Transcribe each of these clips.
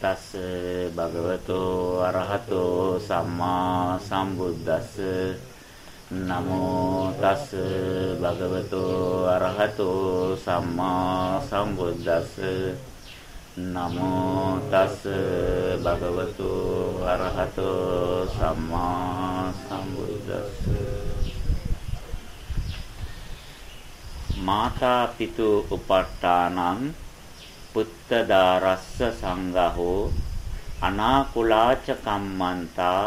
තස් භගවතෝ අරහතෝ සම්මා සම්බුද්දස්ස. නමෝ තස් භගවතෝ අරහතෝ සම්මා සම්බුද්දස්ස. නමෝ තස් භගවතෝ අරහතෝ සම්මා සම්බුද්දස්ස. මාතා පිතු උපට්ඨානං පුත්තදාරස්ස සංඝහෝ අනාකුලාච කම්මන්තා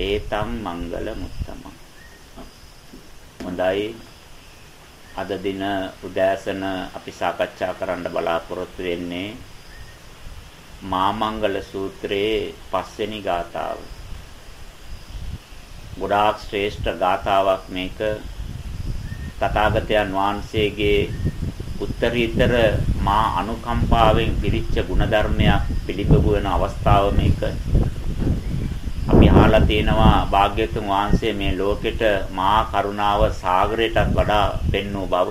ඒතම් මංගල මුත්තම හොඳයි. අද දින උදෑසන අපි සාකච්ඡා කරන්න බලාපොරොත්තු වෙන්නේ මාමංගල සූත්‍රයේ පස්වෙනි ගාථාව. ගොඩාක් ශ්‍රේෂ්ඨ ගාථාවක් මේක. තථාගතයන් වහන්සේගේ උත්තරීතර මා අනුකම්පාවෙන් පිරිච්ච ಗುಣධර්මයක් පිළිබිඹු වෙන අවස්ථාව මේක. අපි අහලා තියෙනවා භාග්‍යවතුන් වහන්සේ මේ ලෝකෙට මහා කරුණාව සාගරයටත් වඩා පෙන්වූ බව.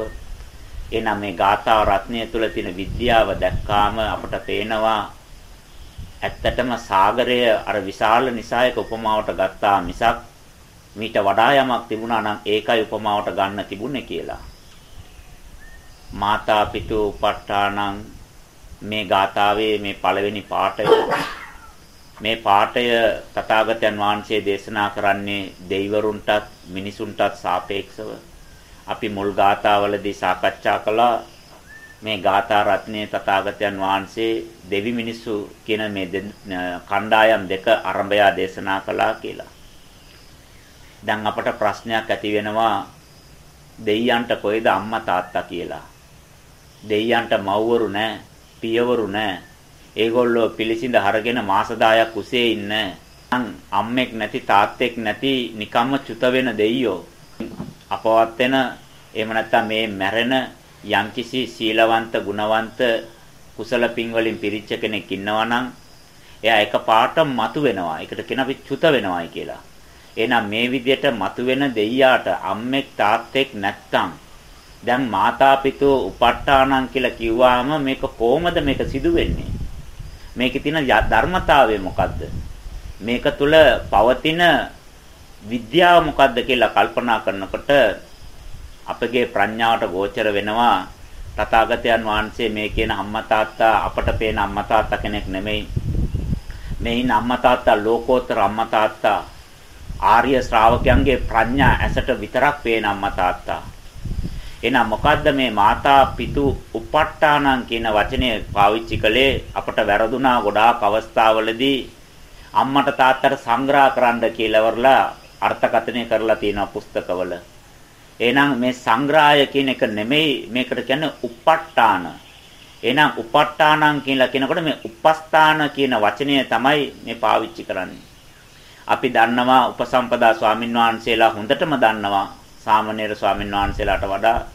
එනම් මේ ගාථා රත්නය තුළ තියෙන විද්‍යාව දැක්කාම අපට පේනවා ඇත්තටම සාගරය අර විශාල නිසායක උපමාවට ගත්තා මිසක් මීට වඩා යමක් තිබුණා නම් ඒකයි උපමාවට ගන්න තිබුණේ කියලා. මාතා පිතු උපට්ඨානං මේ ගාථාවේ මේ පළවෙනි පාඨය මේ පාඨය තථාගතයන් වහන්සේ දේශනා කරන්නේ දෙවිවරුන්ටත් මිනිසුන්ටත් සාපේක්ෂව අපි මුල් ගාථාවලදී සාකච්ඡා කළා මේ ගාථා රත්නයේ තථාගතයන් වහන්සේ දෙවි මිනිසු කියන මේ කණ්ඩායම් දෙක අරඹය දේශනා කළා කියලා. දැන් අපට ප්‍රශ්නයක් ඇති වෙනවා දෙයයන්ට කොයිද අම්මා තාත්තා කියලා. දෙයයන්ට මව්වරු නැහැ, පියවරු නැහැ. ඒගොල්ලෝ පිළිසිඳ හරගෙන මාස 10ක් කුසේ ඉන්න. අම්මෙක් නැති තාත්තෙක් නැති නිකම්ම චුත වෙන දෙයියෝ. අපවත් වෙන එහෙම නැත්නම් මේ මැරෙන යම්කිසි සීලවන්ත ගුණවන්ත කුසල පින් වලින් පිරිච්ච කෙනෙක් ඉන්නවා නම් එයා එකපාරට මතු වෙනවා. ඒකට කියන අපි චුත වෙනවායි කියලා. එහෙනම් මේ විදිහට මතුවෙන දෙයියාට අම්මෙක් තාත්තෙක් නැත්තම් දැන් මාතා පිතෝ උපට්ඨානං කියලා කිව්වාම මේක කොහොමද මේක සිදු වෙන්නේ? මේකේ තියෙන ධර්මතාවය මොකද්ද? මේක තුල පවතින විද්‍යාව මොකද්ද කියලා කල්පනා කරනකොට අපගේ ප්‍රඥාවට ගෝචර වෙනවා තථාගතයන් වහන්සේ මේ කියන අම්මා තාත්තා අපට පේන අම්මා තාත්තා කෙනෙක් නෙමෙයි. මේ ඉන්න අම්මා තාත්තා ලෝකෝත්තර අම්මා තාත්තා ආර්ය ශ්‍රාවකයන්ගේ ප්‍රඥා ඇසට විතරක් පේන අම්මා තාත්තා. එහෙනම් මොකද්ද මේ මාතා පිතු උපට්ඨානං කියන වචනය පාවිච්චි කළේ අපට වැරදුනා ගොඩාක් අවස්ථාවලදී අම්මට තාත්තට සංග්‍රහ කරන්න කියලා වරලා අර්ථකථනය කරලා තියෙනවා පුස්තකවල. එහෙනම් මේ සංග්‍රහය කියන එක නෙමෙයි මේකට කියන්නේ උපට්ඨාන. එහෙනම් උපට්ඨානං කියලා කියනකොට මේ උපස්ථාන කියන වචනය තමයි මේ පාවිච්චි කරන්නේ. අපි දන්නවා උපසම්පදා ස්වාමින් වහන්සේලා හොඳටම දන්නවා සාමණේර ස්වාමින් වහන්සේලාට වඩා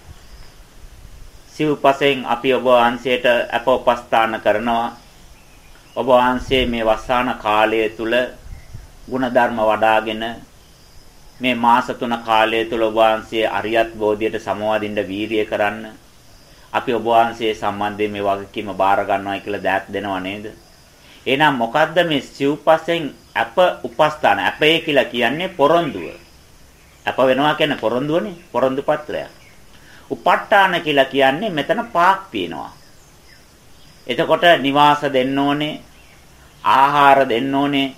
සිව්පසෙන් අපි ඔබ වහන්සේට අපෝපස්ථාන කරනවා. ඔබ වහන්සේ මේ වස්සාන කාලය තුල ಗುಣධර්ම වඩාගෙන මේ මාස තුන කාලය තුල ඔබ වහන්සේ අරියත් බෝධියට සමවදින්න වීරිය කරන්න. අපි ඔබ වහන්සේ සම්බන්ධයෙන් මේ වගකීම බාර ගන්නවා කියලා දෑත් දෙනව නේද? එහෙනම් මොකද්ද මේ සිව්පසෙන් අප උපස්ථාන අපේ කියලා කියන්නේ පොරොන්දුව. අප වෙනවා කියන්නේ පොරොන්දුවනේ පොරොන්දු පත්‍රයක්. උප ဋ ාණ කියලා කියන්නේ මෙතන පාක් තියෙනවා. එතකොට නිවාස දෙන්න ඕනේ, ආහාර දෙන්න ඕනේ,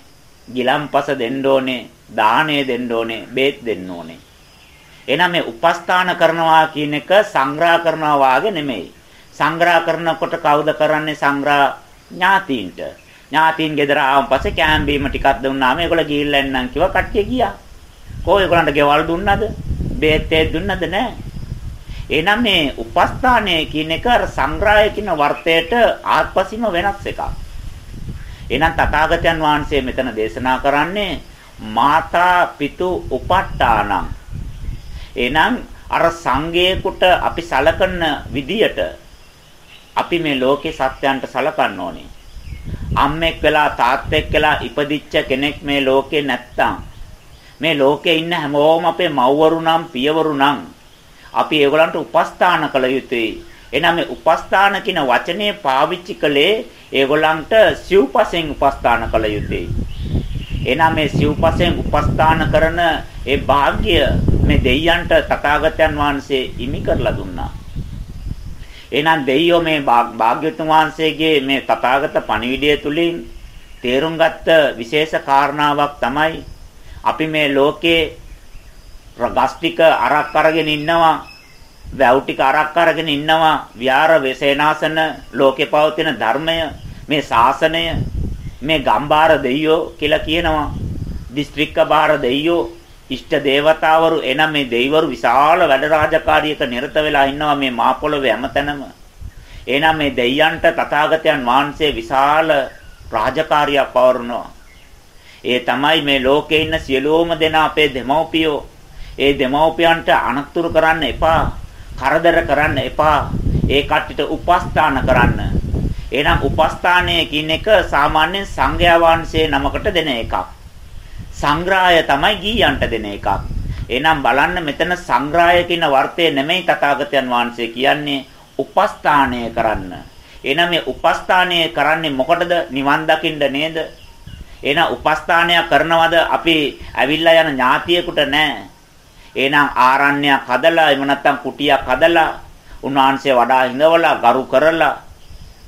ගිලම්පස දෙන්න ඕනේ, දාණය දෙන්න ඕනේ, බේත් දෙන්න ඕනේ. එහෙනම් මේ උපස්ථාන කරනවා කියන එක සංග්‍රහ කරනවා වාගේ නෙමෙයි. සංග්‍රහ කරනකොට කවුද කරන්නේ සංග්‍රහ ඥාතීන්ට. ඥාතීන් ගෙදර ආවන් පස්සේ කෑම බීම ටිකක් දුන්නාම ඒගොල්ලෝ ගිහිල්ලා එන්නම් කිව්වා කට්ටිය ගියා. කොහේ ඒගොල්ලන්ට ගෙවල් දුන්නද? බේත් දුන්නද නැහැ. එහෙනම් මේ උපස්ථානය කියන එක අර සංග්‍රහය කියන වර්තයට ආත්පසින්ම වෙනස් එකක්. එහෙනම් තථාගතයන් වහන්සේ මෙතන දේශනා කරන්නේ මාතා පිතු උපට්ඨානං. එහෙනම් අර සංඝේකට අපි සලකන විදියට අපි මේ ලෝකේ සත්‍යයන්ට සලකන්න ඕනේ. අම්මෙක් වෙලා තාත්තෙක් වෙලා ඉපදිච්ච කෙනෙක් මේ ලෝකේ නැත්තම් මේ ලෝකේ ඉන්න හැමෝම අපේ මව්වරු නම් පියවරු නම් අපි ඒගොල්ලන්ට උපස්ථාන කළ යුතුයි. එනනම් මේ උපස්ථාන කියන වචනේ පාවිච්චි කළේ ඒගොල්ලන්ට සිව්පසෙන් උපස්ථාන කළ යුතුයි. එනනම් මේ සිව්පසෙන් උපස්ථාන කරන ඒ වාග්ය මේ දෙයයන්ට තථාගතයන් වහන්සේ ඉමි කරලා දුන්නා. එහෙනම් දෙයියෝ මේ භාග්‍යවතුන් වහන්සේගේ මේ තථාගත පණිවිඩය තුලින් තේරුම් ගත්ත විශේෂ කාරණාවක් තමයි අපි මේ ලෝකේ ගස් ටික අරක් අරගෙන ඉන්නවා වැව් ටික අරක් අරගෙන ඉන්නවා විහාර වේසේනාසන ලෝකේ පවතින ධර්මය මේ ශාසනය මේ ගම්බාර දෙයියෝ කියලා කියනවා දිස්ත්‍රික්ක බාර දෙයියෝ ඉෂ්ට දේවතාවරු එනම් මේ දෙවිවරු විශාල වැඩ රාජකාරියක නිරත වෙලා ඉන්නවා මේ මා පොළොවේ හැමතැනම. එනම් මේ දෙයයන්ට තථාගතයන් වහන්සේ විශාල රාජකාරියක් පවරනවා. ඒ තමයි මේ ලෝකේ ඉන්න සියලුම දෙනා අපේ දෙමව්පියෝ. ඒ දෙමව්පියන්ට අනතුරු කරන්න එපා. කරදර කරන්න එපා. ඒ කට්ටියට උපස්ථාන කරන්න. එහෙනම් උපස්ථානය කියන එක සාමාන්‍යයෙන් සංඝයා වහන්සේ නමකට දෙන එකක්. සංග්‍රහය තමයි ගීයන්ට දෙන එකක්. එහෙනම් බලන්න මෙතන සංග්‍රහය කියන වර්තය නෙමෙයි තථාගතයන් වහන්සේ කියන්නේ උපස්ථානය කරන්න. එහෙනම් මේ උපස්ථානය කරන්නේ මොකටද? නිවන් දකින්න නේද? එහෙනම් උපස්ථානය කරනවද අපි ඇවිල්ලා යන ඥාතියෙකුට නෑ. එහෙනම් ආරණ්‍යයක් හදලා එහෙම නැත්නම් කුටියක් හදලා උන්වහන්සේ වඩා හිඳවලා ගරු කරලා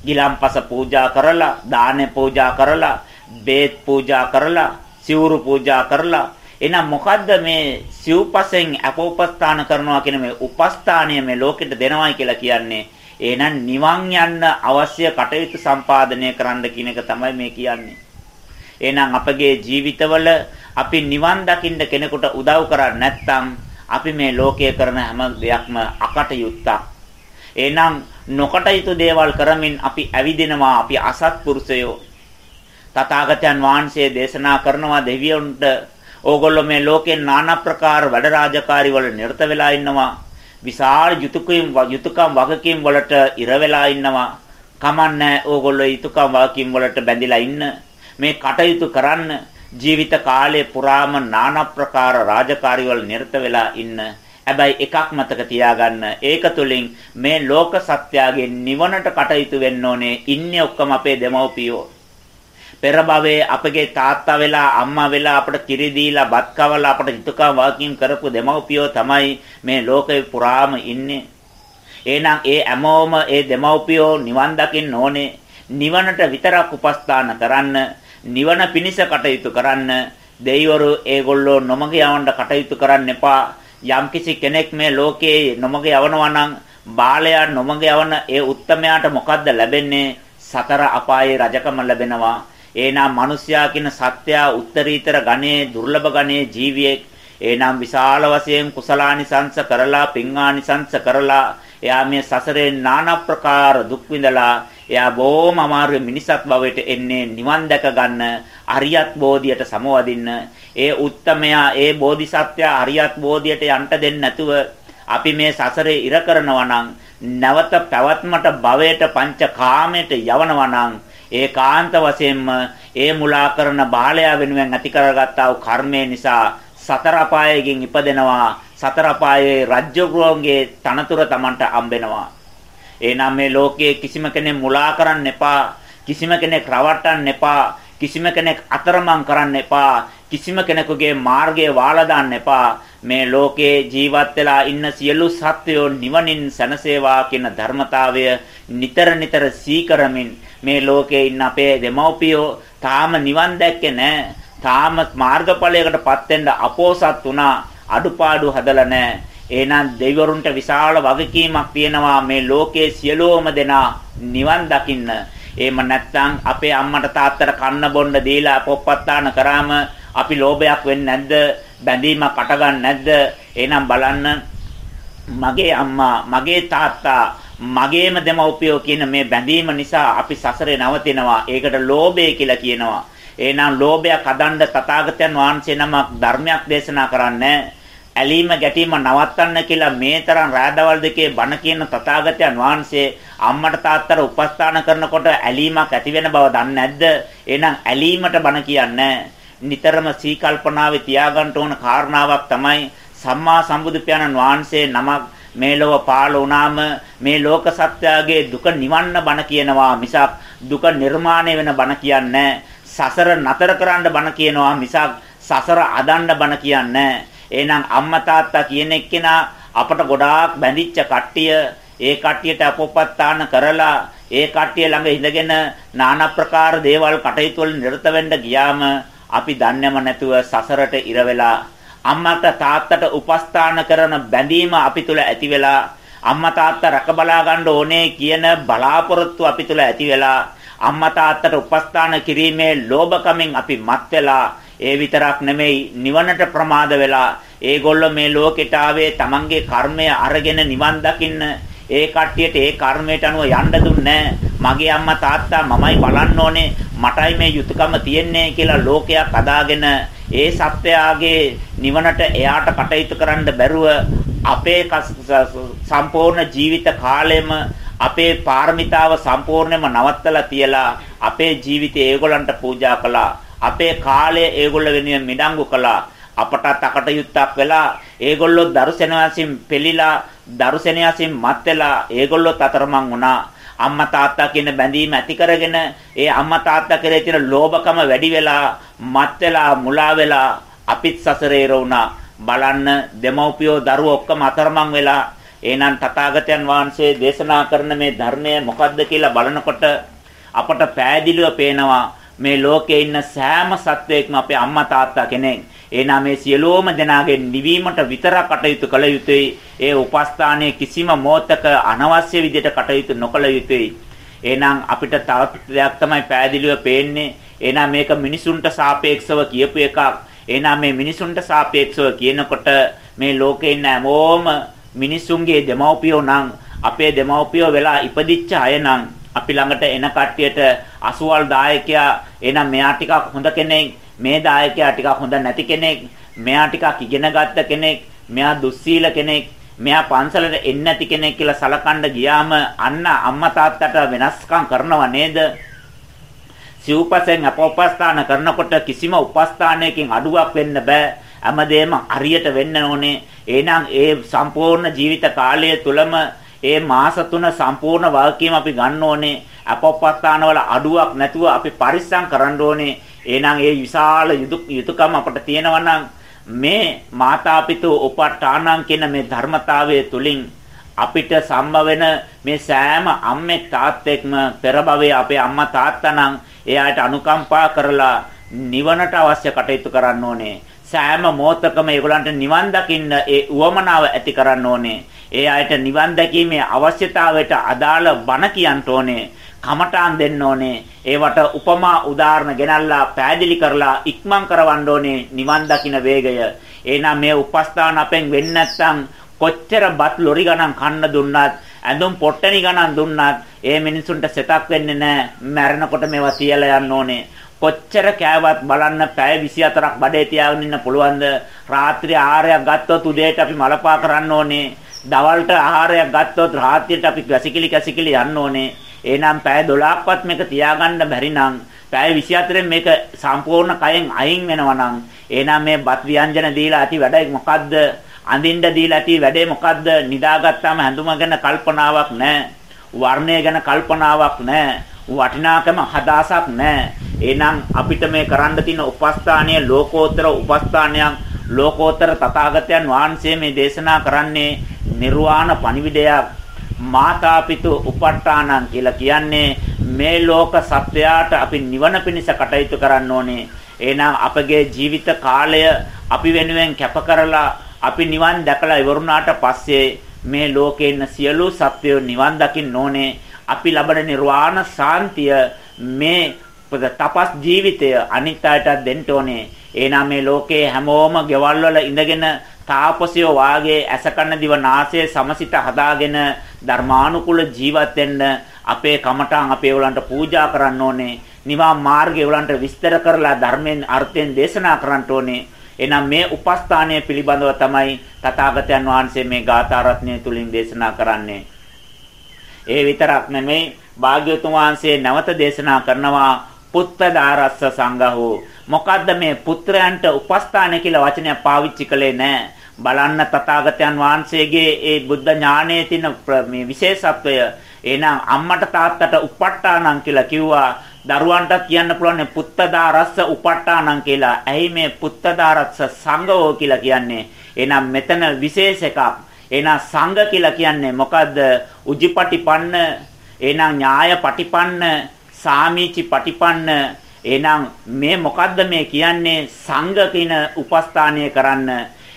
ගිලම්පස පූජා කරලා දානේ පූජා කරලා බේත් පූජා කරලා සිවුරු පූජා කරලා. එහෙනම් මොකද්ද මේ සිව්පසෙන් අපෝපස්ථාන කරනවා කියන මේ උපස්ථානය මේ ලෝකෙට දෙනවයි කියලා කියන්නේ? එහෙනම් නිවන් යන්න අවශ්‍ය කටයුතු සම්පාදනය කරන්න කියන එක තමයි මේ කියන්නේ. එහෙනම් අපගේ ජීවිතවල අපි නිවන් දකින්න කෙනෙකුට උදව් කරන්නේ නැත්නම් අපි මේ ලෝකයේ කරන හැම දෙයක්ම අකටයුත්තක්. එහෙනම් නොකටයුතු දේවල් කරමින් අපි ඇවිදිනවා අපි අසත්පුරුෂයෝ. තථාගතයන් වහන්සේ දේශනා කරනවා දෙවියන්ට ඕගොල්ලෝ මේ ලෝකේ নানা ප්‍රකාර වැඩ රාජකාරි වල නිරත වෙලා ඉන්නවා. විශාල යුතුයකම් යුතුයකම් වගකීම් වලට ඉර වෙලා ඉන්නවා. කමන්නේ ඕගොල්ලෝ යුතුයකම් වගකීම් වලට බැඳිලා ඉන්න. මේ කටයුතු කරන්න ජීවිත කාලය පුරාම নানা ප්‍රකාර රාජකාරි වල නිරත වෙලා ඉන්න හැබැයි එකක් මතක තියාගන්න ඒක තුලින් මේ ලෝක සත්‍යයේ නිවනට කටයුතු වෙන්න ඕනේ ඉන්නේ ඔක්කොම අපේ දෙමව්පියෝ පෙර භවයේ අපගේ තාත්තා වෙලා අම්මා වෙලා අපට කිරි දීලා බත් කවලා අපට යුතුයකම් වාකින් කරපු දෙමව්පියෝ තමයි මේ ලෝකේ පුරාම ඉන්නේ. එහෙනම් ඒ හැමෝම ඒ දෙමව්පියෝ නිවන් දකින්න ඕනේ. නිවනට විතරක් උපස්ථාන කරන්න, නිවන පිණිස කටයුතු කරන්න, දෙවිවරු ඒගොල්ලෝ නොමග යවන්න කටයුතු කරන්න එපා. යම්කිසි කෙනෙක් මේ ලෝකේ නොමග යවනවා නම් බාලයා නොමග යවන ඒ උත්තමයාට මොකද්ද ලැබෙන්නේ? සතර අපායේ රජකම ලැබෙනවා. එනම් මිනිස්යා කියන සත්‍යා උත්තරීතර ගණේ දුර්ලභ ගණේ ජීවියෙක් එනම් විශාල වශයෙන් කුසලානිසංස කරලා පින්ආනිසංස කරලා එයා මේ සසරේ নানা ප්‍රකාර දුක් විඳලා එයා බොහොම අමාරු මිනිසත් භවයට එන්නේ නිවන් දැක ගන්න අරියත් බෝධියට සමවදින්න. ඒ උත්තමයා ඒ බෝධිසත්වයා අරියත් බෝධියට යන්න දෙන්නේ නැතුව අපි මේ සසරේ ඉර කරනවා නම් නැවත පැවැත්මට භවයට පංච කාමයට යවනවා නම් ඒකාන්ත වශයෙන්ම ඒ මුලා කරන බාලයා වෙනුවෙන් ඇති කරගත්තා වූ කර්මය නිසා සතර අපායකින් ඉපදෙනවා. සතර අපායේ රාජ්‍යගෘහයේ තනතුර Tamanට හම්බෙනවා එහෙනම් මේ ලෝකයේ කිසිම කෙනෙක් මුලා කරන්න එපා කිසිම කෙනෙක් රවට්ටන්න එපා කිසිම කෙනෙක් අතරමං කරන්න එපා කිසිම කෙනෙකුගේ මාර්ගය වාලා දාන්න එපා මේ ලෝකේ ජීවත් වෙලා ඉන්න සියලු සත්වයෝ නිවනින් සැනසේවා කියන ධර්මතාවය නිතර නිතර සීකරමින් මේ ලෝකේ ඉන්න අපේ දෙමව්පියෝ තාම නිවන් දැක්කේ නැහැ. තාම මාර්ගඵලයකටපත් වෙන්න අපෝසත් වුණා. අඩුපාඩු හදලා නැහැ. එහෙනම් දෙවිවරුන්ට විශාල වගකීමක් තියෙනවා මේ ලෝකයේ සියලෝම දෙනා නිවන් දකින්න. එහෙම නැත්නම් අපේ අම්මට තාත්තට කන්න බොන්න දීලා පොප්පත්තාන කරාම අපි ලෝභයක් වෙන්නේ නැද්ද? බැඳීමක් අටගන්නේ නැද්ද? එහෙනම් බලන්න මගේ අම්මා, මගේ තාත්තා මගේම දෙමව්පියෝ කියන මේ බැඳීම නිසා අපි සසරේ නවතිනවා. ඒකට ලෝභය කියලා කියනවා. එහෙනම් ලෝභයක් හදන්න තථාගතයන් වහන්සේ නමක් ධර්මයක් දේශනා කරන්නේ ඇලීම ගැටීම නවත්තන්න කියලා මේ තරම් රාදවල් දෙකේ බණ කියන තථාගතයන් වහන්සේ අම්මට තාත්තට උපස්ථාන කරනකොට ඇලීමක් ඇති වෙන බව දන්නේ නැද්ද? එහෙනම් ඇලීමට බණ කියන්නේ නිතරම සීකල්පනාවේ තියාගන්න ඕන කාරණාවක් තමයි සම්මා සම්බුදු පියාණන් වහන්සේ නමක් මේ ලෝක පාළ වුණාම මේ ලෝක සත්‍යයේ දුක නිවන්න බණ කියනවා මිසක් දුක නිර්මාණය වෙන බණ කියන්නේ සසර නතර කරන්න බණ කියනවා මිසක් සසර අදන්න බණ කියන්නේ එහෙනම් අම්මා තාත්තා කියන එක්කෙනා අපට ගොඩාක් බැඳිච්ච කට්ටිය ඒ කට්ටියට අපොප්පත්තාන කරලා ඒ කට්ටිය ළඟ ඉඳගෙන নানা ප්‍රකාර දේවල් කටයුතු වල නිරත වෙන්න ගියාම අපි දන්නේම නැතුව සසරට ඉර වෙලා අම්මට තාත්තට උපස්ථාන කරන බැඳීම අපි තුල ඇති වෙලා අම්මා තාත්තා රැක බලා ගන්න ඕනේ කියන බලාපොරොත්තු අපි තුල ඇති වෙලා අම්මා තාත්තට උපස්ථාන කිරීමේ ලෝභකමින් අපි මත් වෙලා ඒ විතරක් නෙමෙයි නිවනට ප්‍රමාද වෙලා ඒගොල්ලෝ මේ ලෝකෙට ආවේ තමන්ගේ කර්මය අරගෙන නිවන් දකින්න. ඒ කට්ටියට ඒ කර්මයට අනුව යන්න දුන්නේ මගේ අම්මා තාත්තා මමයි බලන්න ඕනේ. මටයි මේ යුතුයකම තියෙන්නේ කියලා ලෝකයක් අදාගෙන ඒ සත්‍යයගේ නිවනට එයාට කටයුතු කරන්න බැරුව අපේ සම්පූර්ණ ජීවිත කාලෙම අපේ පාරමිතාව සම්පූර්ණයෙන්ම නවත්තලා තියලා අපේ ජීවිතය ඒගොල්ලන්ට පූජා කළා. අපේ කාලය ඒගොල්ල වෙනුවෙන් මිඩංගු කළා. අපටත් අකටයුත්තක් වෙලා ඒගොල්ලෝ දරුසෙනවාසින් පෙලිලා දරුසෙනයාසින් මත් වෙලා ඒගොල්ලොත් අතරමං වුණා. අම්මා තාත්තා කියන බැඳීම ඇති කරගෙන ඒ අම්මා තාත්තා කෙරේ තියෙන ලෝභකම වැඩි වෙලා මත් වෙලා මුලා වෙලා අපිත් සසරේ රවුණා බලන්න දෙමව්පියෝ දරුවෝ ඔක්කොම අතරමං වෙලා එහෙනම් තථාගතයන් වහන්සේ දේශනා කරන මේ ධර්මය මොකද්ද කියලා බලනකොට අපට පෑදිලිව පේනවා. මේ ලෝකේ ඉන්න සෑම සත්වයක්ම අපේ අම්මා තාත්තා කෙනෙක් එහෙනම් මේ සියලෝම දෙනාගේ නිවීමට විතරක් කටයුතු කළ යුතුයි. ඒ උපස්ථානයේ කිසිම මොහතක අනවශ්‍ය විදිහට කටයුතු නොකළ යුතුයි. එහෙනම් අපිට තවත් දෙයක් තමයි පැහැදිලිව පේන්නේ. එහෙනම් මේක මිනිසුන්ට සාපේක්ෂව කියපු එකක්. එහෙනම් මේ මිනිසුන්ට සාපේක්ෂව කියනකොට මේ ලෝකේ ඉන්න හැමෝම මිනිසුන්ගේ දෙමව්පියෝ නම් අපේ දෙමව්පියෝ වෙලා ඉපදිච්ච අය නම් අපි ළඟට එන කට්ටියට අසුවල් දායකයා එහෙනම් මෙයා ටිකක් හොඳ කෙනෙක් මේ දායකයා ටිකක් හොඳ නැති කෙනෙක්, මෙයා ටිකක් ඉගෙන ගත්ත කෙනෙක්, මෙයා දුස්සීල කෙනෙක්, මෙයා පන්සලට එන්නේ නැති කෙනෙක් කියලා සලකන්න ගියාම අන්න අම්මා තාත්තට වෙනස්කම් කරනව නේද? සිව්පසෙන් අපෝපස්ථාන කරනකොට කිසිම උපස්ථානයකින් අඩුවක් වෙන්න බෑ. හැමදේම හරියට වෙන්න ඕනේ. එහෙනම් ඒ සම්පූර්ණ ජීවිත කාලය තුලම ඒ මාස තුන සම්පූර්ණ වගකීම අපි ගන්න ඕනේ. අපෝපස්ථාන වල අඩුවක් නැතුව අපි පරිස්සම් කරන්න ඕනේ. එහෙනම් ඒ විශාල යුතුයකම අපට තියෙනවා මේ මාතාපිතු උපට්ඨානං කියන මේ ධර්මතාවය තුලින් අපිට සම්භව වෙන මේ සෑම අම්මෙක් තාත්තෙක්ම පෙර භවයේ අපේ අම්මා තාත්තා නම් එයාට අනුකම්පා කරලා නිවනට අවශ්‍ය කටයුතු කරන්න ඕනේ. සෑම මොහොතකම ඒගොල්ලන්ට නිවන් දකින්න ඒ උවමනාව ඇති කරන්න ඕනේ. ඒ අයට නිවන් දැකීමේ අවශ්‍යතාවයට අදාළ බණ කියන්න ඕනේ. කමඨාන් දෙන්න ඕනේ. ඒවට උපමා උදාහරණ ගෙනල්ලා පෑදිලි කරලා ඉක්මන් කරවන්න ඕනේ නිවන් දකින්න වේගය. එහෙනම් මේ උපස්ථාන අපෙන් වෙන්නේ නැත්නම් කොච්චර බත් ලොරි ගණන් කන්න දුන්නත් ඇඳුම් පොට්ටනි ගණන් දුන්නත් ඒ මිනිසුන්ට සෙතක් වෙන්නේ නැහැ. මැරෙනකොට මේවා තියලා යන්න ඕනේ. කොච්චර කෑවත් බලන්න පැය 24ක් බඩේ තියාගෙන ඉන්න පුළුවන්ද? රාත්‍රී ආහාරයක් ගත්තොත් උදේට අපි මලපා කරන්න ඕනේ. දවල්ට ආහාරයක් ගත්තොත් රාත්‍රියට අපි කැසිකිලි කැසිකිලි යන්න ඕනේ. එහෙනම් පැය 12ක්වත් මේක තියාගන්න බැරි නම් පැය 24න් මේක සම්පූර්ණ කයෙන් අයින් වෙනවා නම් එහෙනම් මේ බත් ව්‍යංජන දීලා ඇති වැඩ මොකද්ද? අඳින්න දීලා ඇති වැඩේ මොකද්ද? නිදාගත්තාම හැඳුම ගැන කල්පනාවක් නැහැ. වර්ණය ගැන කල්පනාවක් නැහැ. වටිනාකම හදාසක් නැහැ. එහෙනම් අපිට මේ කරන්න තියෙන උපස්ථානීය ලෝකෝත්තර උපස්ථානයක් ලෝකෝත්තර තථාගතයන් වහන්සේ මේ දේශනා කරන්නේ නිර්වාණ පණිවිඩයක් මාතාපිතු උපට්ඨානං කියලා කියන්නේ මේ ලෝක සත්වයාට අපි නිවන පිණිස කටයුතු කරන්න ඕනේ. එහෙනම් අපගේ ජීවිත කාලය අපි වෙනුවෙන් කැප කරලා අපි නිවන් දැකලා ඉවරුණාට පස්සේ මේ ලෝකේ ඉන්න සියලු සත්වයෝ නිවන් දකින්න ඕනේ. අපි ලබන නිර්වාණ සාන්තිය මේ තපස් ජීවිතය අනිත් අයටත් දෙන්න ඕනේ. එහෙනම් මේ ලෝකේ හැමෝම ගෙවල් වල ඉඳගෙන තාපසයෝ වාගේ ඇසකන දිව නාසය සමසිත හදාගෙන ධර්මානුකූල ජීවත් වෙන්න අපේ කමඨාන් අපේ උලන්ට පූජා කරන්න ඕනේ. නිවන් මාර්ගය උලන්ට විස්තර කරලා ධර්මයෙන් අර්ථයෙන් දේශනා කරන්න ඕනේ. එහෙනම් මේ උපස්ථානය පිළිබඳව තමයි තථාගතයන් වහන්සේ මේ ගාථා රත්නය තුලින් දේශනා කරන්නේ. ඒ විතරක් නෙමෙයි භාග්‍යවතුන් වහන්සේ නැවත දේශනා කරනවා පුත්තදාරස්ස සංඝහෝ මොකද්ද මේ පුත්‍රයන්ට උපස්ථාන කියලා වචනයක් පාවිච්චි කළේ නැහැ. බලන්න තථාගතයන් වහන්සේගේ ඒ බුද්ධ ඥානයේ තියෙන මේ විශේෂත්වය එහෙනම් අම්මට තාත්තට උපට්ඨානං කියලා කිව්වා දරුවන්ටත් කියන්න පුළුවන් පුත්තදාරස්ස උපට්ඨානං කියලා. ඇයි මේ පුත්තදාරස්ස සංඝෝ කියලා කියන්නේ? එහෙනම් මෙතන විශේෂ එකක්. එහෙනම් සංඝ කියලා කියන්නේ මොකද්ද? උජිපටිපන්න එහෙනම් ඥාය පටිපන්න සාමීචි පටිපන්න එහෙනම් මේ මොකද්ද මේ කියන්නේ? සංඝ කියන උපස්ථානය කරන්න.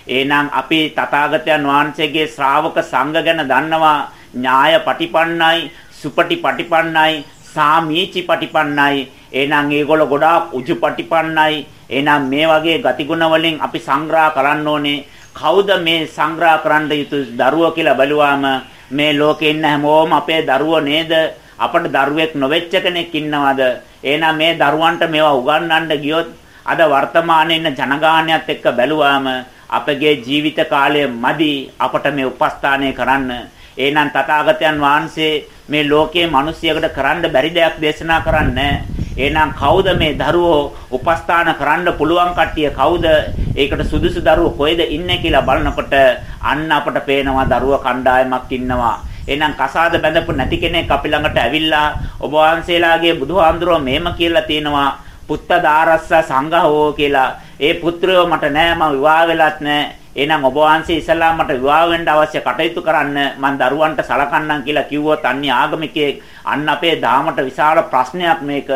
එහෙනම් අපි තථාගතයන් වහන්සේගේ ශ්‍රාවක සංඝ ගැන දන්නවා. ඥාය පටිපන්නයි සුපටි පටිපන්නයි සාමීචි පටිපන්නයි. එහෙනම් ඒගොල්ලෝ ගොඩාක් උජු පටිපන්නයි. එහෙනම් මේ වගේ ගතිගුණ වලින් අපි සංග්‍රහ කරන්න ඕනේ. කවුද මේ සංග්‍රහ කරන්න යුතු දරුවෝ කියලා බලුවාම මේ ලෝකේ ඉන්න හැමෝම අපේ දරුවෝ නේද? අපට දරුවෙක් නොවෙච්ච කෙනෙක් ඉන්නවද? එහෙනම් මේ දරුවන්ට මේවා උගන්වන්න ගියොත් අද වර්තමානයේ ඉන්න ජනගහනයත් එක්ක බැලුවාම අපගේ ජීවිත කාලය මදි. අපට මේ උපස්ථානය කරන්න. එහෙනම් තථාගතයන් වහන්සේ මේ ලෝකයේ මිනිසියකට කරන්න බැරි දෙයක් දේශනා කරන්නේ එහෙනම් කවුද මේ දරුවෝ උපස්ථාන කරන්න පුළුවන් කට්ටිය? කවුද? ඒකට සුදුසු දරුවෝ කොහෙද ඉන්නේ කියලා බලනකොට අන්න අපට පේනවා දරුව කණ්ඩායමක් ඉන්නවා. එහෙනම් කසාද බැඳපු නැති කෙනෙක් අපි ළඟට ඇවිල්ලා ඔබ වහන්සේලාගේ බුදුහාමුදුරුවෝ මෙහෙම කියලා තියෙනවා පුත්ත දාරස්ස සංඝහෝ කියලා. ඒ පුත්‍රයෝ මට නෑ මම විවාහ වෙලත් නෑ. එහෙනම් ඔබ වහන්සේ ඉස්සලා මට විවාහ වෙන්න අවශ්‍ය කටයුතු කරන්න මම දරුවන්ට සලකන්නම් කියලා කිව්වොත් අන්නේ ආගමිකයෙක් අන්න අපේ ධාමට විශාල ප්‍රශ්නයක් මේක.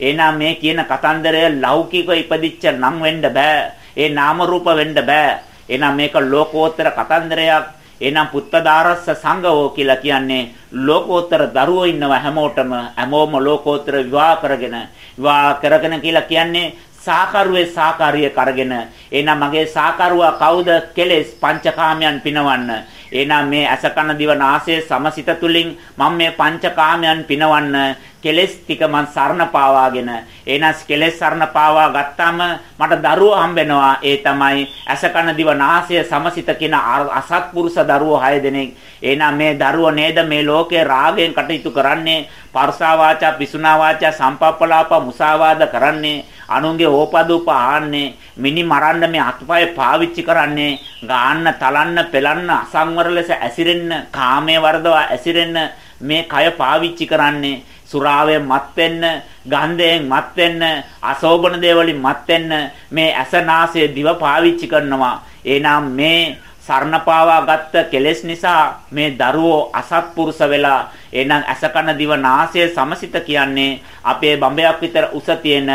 එහෙනම් මේ කියන කතන්දරය ලෞකිකව ඉපදිච්ච නම් වෙන්න බෑ. ඒ නාම රූප වෙන්න බෑ. එහෙනම් මේක ලෝකෝත්තර කතන්දරයක්. එහෙනම් පුත්තදාරස්ස සංඝෝ කියලා කියන්නේ ලෝකෝත්තර දරුවෝ ඉන්නවා හැමෝටම හැමෝම ලෝකෝත්තර විවාහ කරගෙන විවාහ කරගෙන කියලා කියන්නේ සාකරුවේ සාකාරිය කරගෙන. එහෙනම් මගේ සාකරුවා කවුද? කෙලෙස් පංචකාමයන් පිනවන්න. එහෙනම් මේ අස කන දිව නාසය සමසිත තුලින් මම මේ පංචකාමයන් පිනවන්න කෙලෙස් ටික මං සරණ පාවාගෙන එහෙනම් කෙලෙස් සරණ පාවා ගත්තාම මට දරුවෝ හම්බෙනවා. ඒ තමයි අස කන දිව නාසය සමසිත කියන අසත්පුරුෂ දරුවෝ 6 දෙනෙක්. එහෙනම් මේ දරුවෝ නේද මේ ලෝකේ රාගයෙන් කටයුතු කරන්නේ පර්සා වාචා පිසුනා වාචා සම්පප්පලාප මුසාවාද කරන්නේ. අනුන්ගේ ඕපදූප ආන්නේ මිනි මරන්න මේ අත්පය පාවිච්චි කරන්නේ ගාන්න තලන්න පෙලන්න අසංවර ලෙස ඇසිරෙන්න කාමයේ වර්ධව ඇසිරෙන්න මේ කය පාවිච්චි කරන්නේ සුරාවෙන් මත් වෙන්න, ගන්ධයෙන් මත් වෙන්න, අසෝබන දේවලින් මත් වෙන්න මේ ඇසනාසය දිව පාවිච්චි කරනවා. එනම් මේ සරණ පාවා ගත්ත කෙලෙස් නිසා මේ දරුවෝ අසත්පුරුෂ වෙලා එහෙනම් අසකන දිව නාසය සමසිත කියන්නේ අපේ බඹයක් විතර උස තියෙන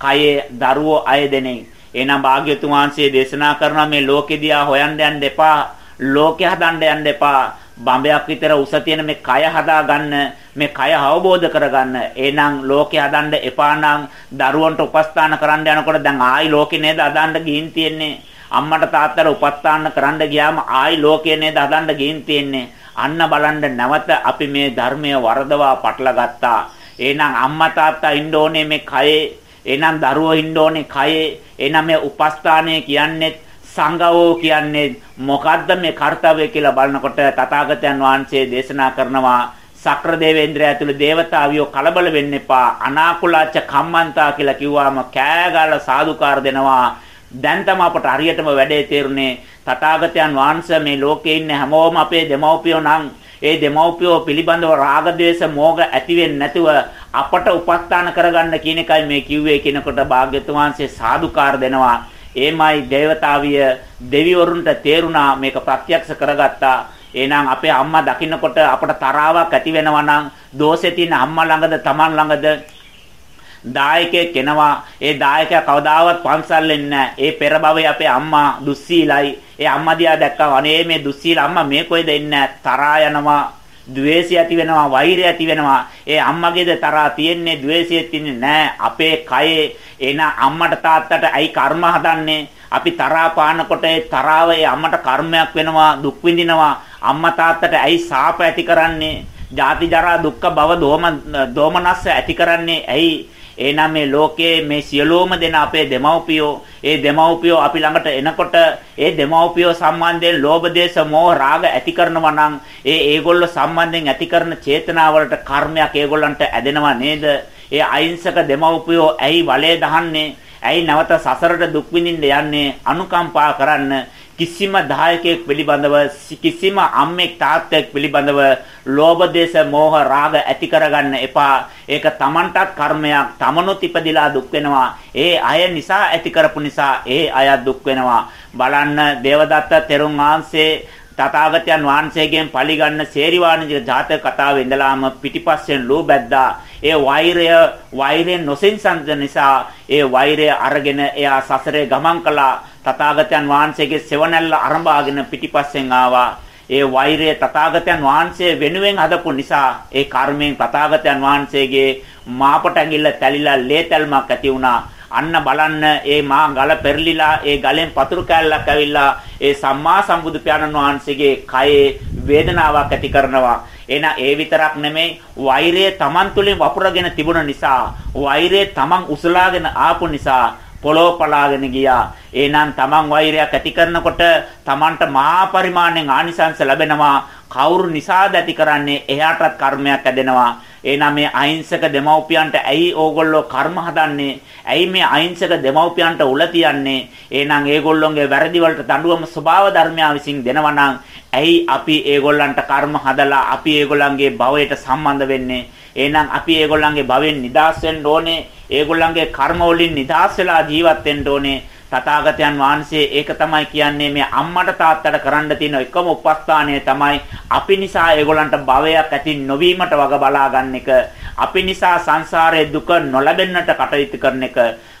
කයේ දරුවෝ අය දෙනෙක්. එහෙනම් භාග්‍යතුන් වහන්සේ දේශනා කරන මේ ලෝකෙ දිහා හොයන්න යන්න එපා. ලෝකෙ හදන්න යන්න එපා. බඹයක් විතර උස තියෙන මේ කය හදා ගන්න මේ කය අවබෝධ කරගන්න. එහෙනම් ලෝකේ හදන්න එපා නම් දරුවන්ට උපස්ථාන කරන්න යනකොට දැන් ආයි ලෝකේ නේද හදන්න ගිහින් තියෙන්නේ. අම්මට තාත්තට උපස්ථාන කරන්න ගියාම ආයි ලෝකේ නේද හදන්න ගිහින් තියෙන්නේ. අන්න බලන්න නැවත අපි මේ ධර්මය වරදවා පටල ගත්තා. එහෙනම් අම්මා තාත්තා ඉන්න ඕනේ මේ කයේ. එහෙනම් දරුවෝ ඉන්න ඕනේ කයේ. එහෙනම් මේ උපස්ථානය කියන්නේ සංගවෝ කියන්නේ මොකද්ද මේ කාර්යය කියලා බලනකොට තථාගතයන් වහන්සේ දේශනා කරනවා. සක්‍ර දේවේන්ද්‍රය ඇතුළු దేవතාවියෝ කලබල වෙන්න එපා. අනාකුලාච්ච කම්මන්තා කියලා කිව්වාම කෑගාලා සාදුකාර දෙනවා. දැන් තම අපට හරියටම වැඩේ තේරුනේ. තථාගතයන් වහන්සේ මේ ලෝකේ ඉන්න හැමෝම අපේ දෙමව්පියෝ නම් ඒ දෙමව්පියෝ පිළිබඳව රාග ద్వේෂ මෝහ ඇති වෙන්නේ නැතුව අපට උපස්ථාන කරගන්න කියන එකයි මේ කිව්වේ කෙනකොට භාග්‍යතුන් වහන්සේ සාදුකාර දෙනවා එමයි දේවතාවිය දෙවිවරුන්ට තේරුණා මේක ප්‍රත්‍යක්ෂ කරගත්තා. එහෙනම් අපේ අම්මා දකින්නකොට අපට තරාවක් ඇති වෙනවා නම් දෝෂේ තියෙන අම්මා ළඟද Taman ළඟද දායකයෙක් කෙනවා. ඒ දායකයා කවදාවත් පන්සල් එන්නේ ඒ පෙර භවයේ අපේ අම්මා දුස්සීලයි. ඒ අම්මා දිහා දැක්කම අනේ මේ දුස්සීල අම්මා මේ කොයිද ඉන්නේ තරහා යනවා ද්වේෂය ඇති වෙනවා වෛරය ඇති වෙනවා. ඒ අම්මගේද තරහා තියෙන්නේ ද්වේෂය තින්නේ නැහැ. අපේ කයේ එන අම්මට තාත්තට ඇයි කර්ම හදන්නේ? අපි තරහා පානකොට ඒ තරාව ඒ අම්මට කර්මයක් වෙනවා දුක් විඳිනවා. අම්මා තාත්තට ඇයි සාප ඇති කරන්නේ? ජාති ජරා දුක්ඛ භව දෝම දෝමනස්ස ඇති කරන්නේ? ඇයි? එහෙනම් මේ ලෝකයේ මේ සියලුම දෙන අපේ දෙමව්පියෝ ඒ දෙමව්පියෝ අපි ළඟට එනකොට ඒ දෙමව්පියෝ සම්බන්ධයෙන් ලෝභ දේශ මොහ රාග ඇති කරනවා නම් ඒ ඒගොල්ලෝ සම්බන්ධයෙන් ඇති කරන චේතනාවලට කර්මයක් ඒගොල්ලන්ට ඇදෙනවා නේද? ඒ අහිංසක දෙමව්පියෝ ඇයි වලේ දහන්නේ? ඇයි නැවත සසරට දුක් විඳින්න යන්නේ? අනුකම්පා කරන්න කිසිම දායකයෙක් පිළිබඳව කිසිම අම්මෙක් තාත්තෙක් පිළිබඳව ලෝභ දේශ මොහ රාග ඇති කරගන්න එපා. ඒක Tamanටත් කර්මයක්. Tamanොත් ඉපදිලා දුක් වෙනවා. ඒ අය නිසා ඇති කරපු නිසා ඒ අය දුක් වෙනවා. බලන්න දේවදත්ත තෙරුන් වහන්සේ තථාගතයන් වහන්සේගෙන් පරිගන්න සේරිවාණිජ ජාතක කතාවේ ඉඳලාම පිටිපස්සෙන් ලෝ බැද්දා. ඒ වෛරය වෛරයෙන් නොසෙන්සන්ද නිසා ඒ වෛරය අරගෙන එයා සසරේ ගමන් කළා. තථාගතයන් වහන්සේගේ සෙවණැල්ල අරඹාගෙන පිටිපස්සෙන් ආවා. ඒ වෛරය තථාගතයන් වහන්සේ වෙනුවෙන් හදපු නිසා ඒ කර්මයෙන් තථාගතයන් වහන්සේගේ මාපට ඇඟිල්ල තැලිලා ලේ තැල්මක් ඇති වුණා. අන්න බලන්න ඒ මා ගල පෙරලිලා ඒ ගලෙන් පතුරු කැල්ලක් ඇවිල්ලා ඒ සම්මා සම්බුදු පියාණන් වහන්සේගේ කයේ වේදනාවක් ඇති කරනවා එන ඒ විතරක් නෙමෙයි වෛරය Taman තුලින් වපුරගෙන තිබුණ නිසා වෛරය Taman උසලාගෙන ආපු නිසා පොළොව පලාගෙන ගියා. එහෙනම් Taman වෛරයක් ඇති කරනකොට Tamanට මහා පරිමාණයෙන් ආනිසංස ලැබෙනවා. කවුරු නිසාද ඇති කරන්නේ? එයාටත් කර්මයක් ඇදෙනවා. එහෙනම් මේ අහිංසක දෙමව්පියන්ට ඇයි ඕගොල්ලෝ කර්ම හදන්නේ? ඇයි මේ අහිංසක දෙමව්පියන්ට උල තියන්නේ? එහෙනම් ඒගොල්ලොන්ගේ වැරදි වලට දඬුවම ස්වභාව ධර්මයා විසින් දෙනවා ඇයි අපි ඒගොල්ලන්ට කර්ම හදලා අපි ඒගොල්ලන්ගේ භවයට සම්බන්ධ වෙන්නේ? එහෙනම් අපි ඒගොල්ලන්ගේ භවෙන් නිදහස් වෙන්න ඕනේ. ඒගොල්ලන්ගේ කර්ම වලින් නිදහස් වෙලා ජීවත් වෙන්න ඕනේ. තථාගතයන් වහන්සේ ඒක තමයි කියන්නේ මේ අම්මට තාත්තට කරන්න තියෙන එකම උපස්ථානය තමයි අපි නිසා ඒගොල්ලන්ට භවයක් ඇති නොවීමට වග බලා ගන්න එක. අපි නිසා සංසාරයේ දුක නොලැබෙන්නට කටයුතු කරන එක.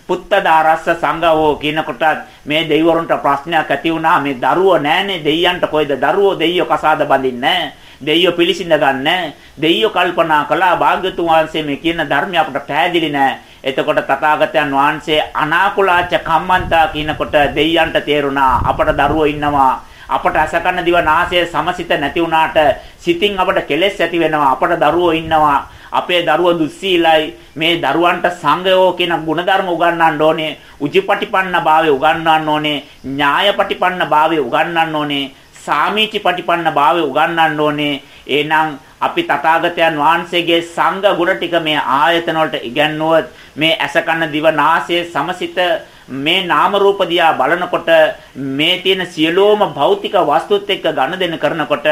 පුත්තදාරස්ස සංගවෝ කියනකොට මේ දෙවිවරුන්ට ප්‍රශ්නයක් ඇති වුණා. මේ දරුවෝ නැහනේ දෙයියන්ට කොයිද? දරුවෝ දෙයියෝ කසාද බඳින්නේ දෙයියෝ පිළිසිඳ ගන්න දෙයියෝ කල්පනා කළා භාග්‍යතුන් වහන්සේ මේ කියන ධර්මය අපට පැහැදිලි නෑ. එතකොට තථාගතයන් වහන්සේ අනාකුලාච කම්මන්තා කියනකොට දෙයියන්ට තේරුණා අපට දරුවෝ ඉන්නවා. අපට අසකන දිව නාසය සමසිත නැති වුණාට සිතින් අපට කෙලෙස් ඇති වෙනවා. අපට දරුවෝ ඉන්නවා. අපේ දරුවෝ දුස්සීලයි. මේ දරුවන්ට සංගයෝ කියන ಗುಣධර්ම උගන්වන්න ඕනේ. උජිපටිපන්න භාවය උගන්වන්න ඕනේ. ඥායපටිපන්න භාවය උගන්වන්න ඕනේ. සාමීචි පටිපන්න භාවය උගන්වන්න ඕනේ. එහෙනම් අපි තථාගතයන් වහන්සේගේ සංඝ ගුණ ටික මේ ආයතන වලට ඉගැන්නුවොත් මේ ඇස කන දිව නාසය සමසිත මේ නාම රූප දිහා බලනකොට මේ තියෙන සියලෝම භෞතික වස්තුත් එක්ක ගනුදෙනු කරනකොට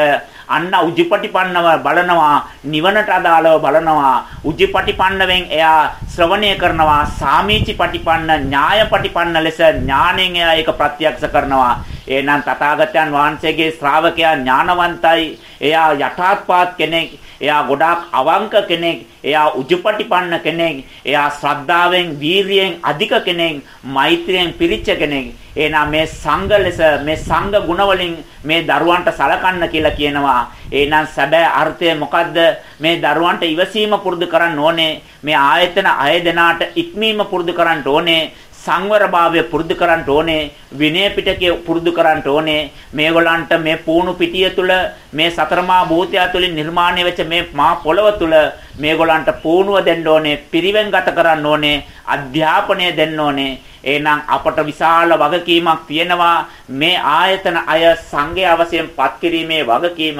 අන්න උජිපටිපන්නව බලනවා නිවනට අදාළව බලනවා උජිපටිපන්නවෙන් එයා ශ්‍රවණය කරනවා සාමීචි පටිපන්න ඥාය පටිපන්න ලෙස ඥාණයෙන් එයා ඒක ප්‍රත්‍යක්ෂ කරනවා. එහෙනම් තථාගතයන් වහන්සේගේ ශ්‍රාවකයා ඥානවන්තයි. එයා යටාත්පාත් කෙනෙක්. එයා ගොඩාක් අවංක කෙනෙක්. එයා උජුපටිපන්න කෙනෙක්. එයා ශ්‍රද්ධාවෙන් වීරියෙන් අධික කෙනෙක්. මෛත්‍රියෙන් පිරිච්ච කෙනෙක්. එහෙනම් මේ සංඝ ලෙස මේ සංඝ ගුණ වලින් මේ දරුවන්ට සලකන්න කියලා කියනවා. එහෙනම් සැබෑ අර්ථය මොකද්ද? මේ දරුවන්ට ඉවසීම පුරුදු කරන්න ඕනේ. මේ ආයතන අය දෙනාට ඉක්මීම පුරුදු කරන්න ඕනේ. සංවරභාවය පුරුදු කරන්න ඕනේ විනය පිටකය පුරුදු කරන්න ඕනේ. මේගොල්ලන්ට මේ පූණු පිටිය තුල මේ සතරමා භූතය තුලින් නිර්මාණය වෙච්ච මේ මා පොළව තුල මේගොල්ලන්ට පූණුව දෙන්න ඕනේ පිරිවෙන් ගත කරන්න ඕනේ අධ්‍යාපනය දෙන්න ඕනේ. එහෙනම් අපට විශාල වගකීමක් තියෙනවා. මේ ආයතන අය සංඝය අවශ්‍යයෙන් පත් කිරීමේ වගකීම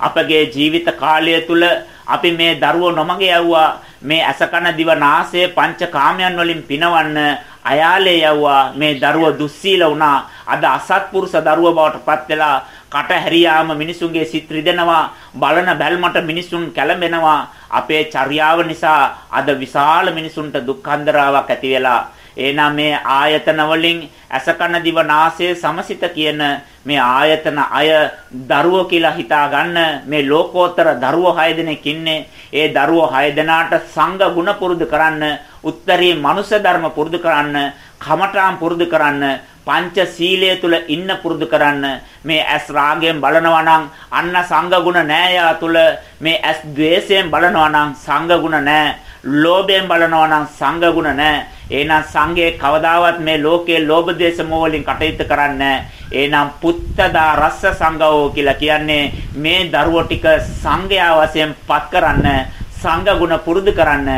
අපගේ ජීවිත කාලය තුල අපි මේ දරුවෝ නොමග යවුවා. මේ අසකන දිව නාසය පංච කාමයන් වලින් පිනවන්න අයාලේ යවුවා. මේ දරුව දුස්සීල වුණා. අද අසත්පුරුෂ දරුව බවට පත් වෙලා කට හැරියාම මිනිසුන්ගේ සිත් රිදෙනවා. බලන බැල්මට මිනිසුන් කැළඹෙනවා. අපේ චර්යාව නිසා අද විශාල මිනිසුන්ට දුක්ඛන්දරාවක් ඇති වෙලා එහෙනම් මේ ආයතන වලින් අසකන දිව නාසය සමසිත කියන මේ ආයතන අය දරුවෝ කියලා හිතා ගන්න මේ ලෝකෝත්තර දරුවෝ 6 දෙනෙක් ඉන්නේ. ඒ දරුවෝ 6 දෙනාට සංඝ ගුණ පුරුදු කරන්න උත්තරී මනුෂ්‍ය ධර්ම පුරුදු කරන්න කමඨාම් පුරුදු කරන්න පංච සීලය තුල ඉන්න පුරුදු කරන්න. මේ ඇස් රාගයෙන් බලනවා නම් අන්න සංඝ ගුණ නෑ යා තුල මේ ඇස් ද්වේෂයෙන් බලනවා නම් සංඝ ගුණ නෑ. ලෝභයෙන් බලනවා නම් සංඝ ගුණ නැහැ. එහෙනම් සංඝයේ කවදාවත් මේ ලෝකයේ ලෝභ දේශ මොහ වලින් කටයුතු කරන්නේ එහෙනම් පුත්තදා රස්ස සංඝෝ කියලා කියන්නේ මේ දරුවෝ ටික සංඝයා වශයෙන් පත් කරන්න සංඝ ගුණ පුරුදු කරන්න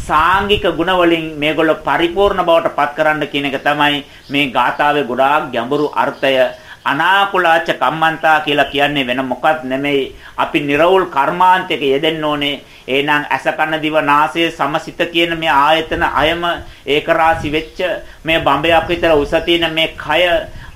සාංගික ගුණ වලින් මේගොල්ලෝ පරිපූර්ණ බවට පත් කරන්න කියන එක තමයි මේ ගාථාවේ ගොඩාක් ගැඹුරු අර්ථය අනාකුලාච කම්මන්තා කියලා කියන්නේ වෙන මොකක් නෙමෙයි. අපි නිර්වුල් කර්මාන්තයක යෙදෙන්න ඕනේ. එහෙනම් ඇස කන දිව නාසය සමසිත කියන මේ ආයතන අයම ඒකරාසි වෙච්ච මේ බඹයක් විතර උස තියෙන මේ කය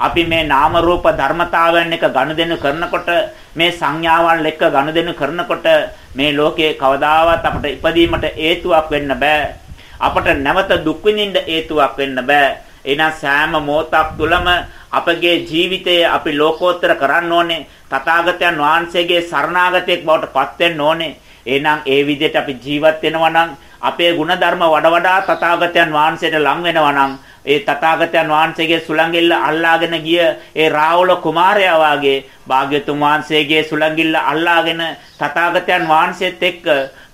අපි මේ නාම රූප ධර්මතාවයන් එක ගනුදෙනු කරනකොට මේ සංඥාවන් එක්ක ගනුදෙනු කරනකොට මේ ලෝකයේ කවදාවත් අපට ඉපදීමට හේතුවක් වෙන්න බෑ. අපට නැවත දුක් විඳින්න හේතුවක් වෙන්න බෑ. එහෙනම් සෑම මොහොතක් තුළම අපගේ ජීවිතයේ අපි ලෝකෝත්තර කරන්න ඕනේ. තථාගතයන් වහන්සේගේ සරණාගතයෙක් බවට පත් වෙන්න ඕනේ. එහෙනම් ඒ විදිහට අපි ජීවත් වෙනවා නම් අපේ ಗುಣධර්ම වඩ වඩා තථාගතයන් වහන්සේට ලං වෙනවා නම් ඒ තථාගතයන් වහන්සේගේ සුළඟිල්ල අල්ලාගෙන ගිය ඒ රාහුල කුමාරයා වාගේ භාග්‍යතුන් වහන්සේගේ සුළඟිල්ල අල්ලාගෙන තථාගතයන් වහන්සේත් එක්ක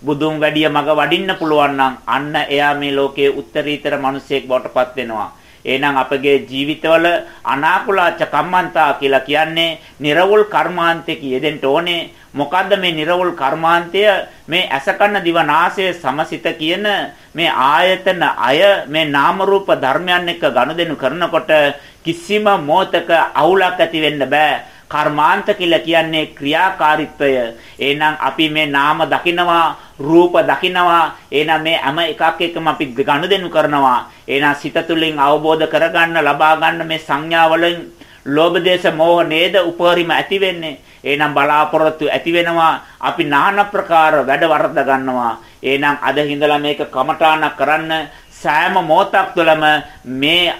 බුදුන් වැඩිය මග වඩින්න පුළුවන් නම් අන්න එයා මේ ලෝකයේ උත්තරීතර මිනිසෙක් බවට පත් වෙනවා. එහෙනම් අපගේ ජීවිතවල අනාකුලාච කම්මන්තා කියලා කියන්නේ නිර්වුල් කර්මාන්තයක යෙදෙන්න ඕනේ. මොකද්ද මේ නිර්වුල් කර්මාන්තය? මේ අසකන්න දිවනාසය සමසිත කියන මේ ආයතන අය මේ නාම රූප ධර්මයන් එක්ක ගනුදෙනු කරනකොට කිසිම මොහතක අවුලක් ඇති වෙන්න බෑ. කර්මාන්ත කියලා කියන්නේ ක්‍රියාකාරීත්වය. එහෙනම් අපි මේ නාම දකිනවා, රූප දකිනවා. එහෙනම් මේ හැම එකක් එක්කම අපි ගනුදෙනු කරනවා. එහෙනම් සිත තුළින් අවබෝධ කරගන්න, ලබා ගන්න මේ සංඥාවලින් ලෝභ දේශ මොහ නේද උපරිම ඇති වෙන්නේ. එහෙනම් බලාපොරොත්තු ඇති වෙනවා. අපි নানা ප්‍රකාර වැඩ වර්ධ ගන්නවා. එහෙනම් අද හිඳලා මේක කමඨාන කරන්න සෑම මොහොතක් තුළම මේ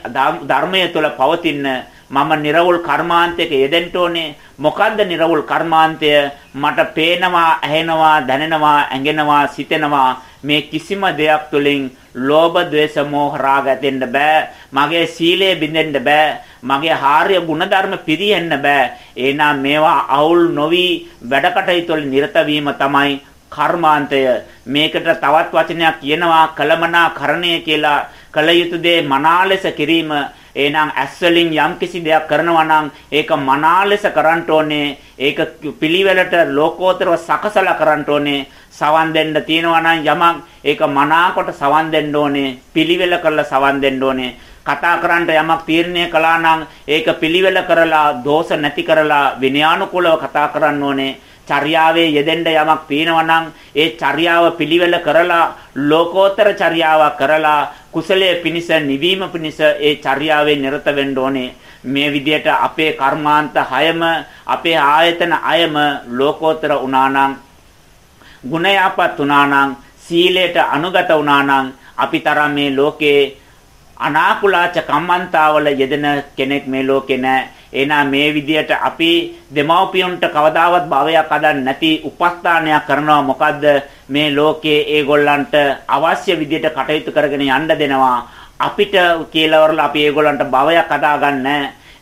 ධර්මයේ තුළ පවතින මම නිර්වුල් කර්මාන්තයක යෙදෙන්න ඕනේ. මොකද්ද නිර්වුල් කර්මාන්තය? මට පේනවා, ඇහෙනවා, දැනෙනවා, ඇඟෙනවා, සිතෙනවා මේ කිසිම දෙයක් තුළින් ලෝභ, ද්වේෂ, මෝහ, රාග ඇතෙන්න බෑ. මගේ සීලය බිඳෙන්න බෑ. මගේ ආර්ය ගුණධර්ම පිරිහෙන්න බෑ. එහෙනම් මේවා අවුල් නොවි වැඩ කටයුතු වල නිරත වීම තමයි කර්මාන්තය. මේකට තවත් වචනයක් කියනවා කලමනා කරණය කියලා. කල යුතු දේ මනා ලෙස කිරීම එහෙනම් ඇස් වලින් යම්කිසි දෙයක් කරනවා නම් ඒක මනා ලෙස කරන්න ඕනේ. ඒක පිළිවෙලට ලෝකෝත්තරව සකසලා කරන්න ඕනේ. සවන් දෙන්න තියෙනවා නම් යමක් ඒක මනාකොට සවන් දෙන්න ඕනේ. පිළිවෙල කරලා සවන් දෙන්න ඕනේ. කතා කරන්න යමක් තීරණය කළා නම් ඒක පිළිවෙල කරලා දෝෂ නැති කරලා විනයානුකූලව කතා කරන්න ඕනේ. චර්යාවේ යෙදෙන්න යමක් තියෙනවා නම් ඒ චර්යාව පිළිවෙල කරලා ලෝකෝත්තර චර්යාවක් කරලා කුසලයේ පිනිස නිවීම පිනිස ඒ චර්යාවේ නිරත වෙන්න ඕනේ. මේ විදිහට අපේ කර්මාන්ත හයම අපේ ආයතන අයම ලෝකෝත්තර වුණා නම් ගුණයාපත් වුණා නම් සීලයට අනුගත වුණා නම් අපි තරම් මේ ලෝකේ අනාකුලාච කම්මන්තාවල යෙදෙන කෙනෙක් මේ ලෝකේ නැහැ එහෙනම් මේ විදියට අපි දෙමව්පියන්ට කවදාවත් භවයක් හදන්න නැති උපස්ථානයක් කරනවා. මොකද්ද? මේ ලෝකයේ ඒගොල්ලන්ට අවශ්‍ය විදියට කටයුතු කරගෙන යන්න දෙනවා. අපිට කියලාවරලා අපි ඒගොල්ලන්ට භවයක් හදාගන්න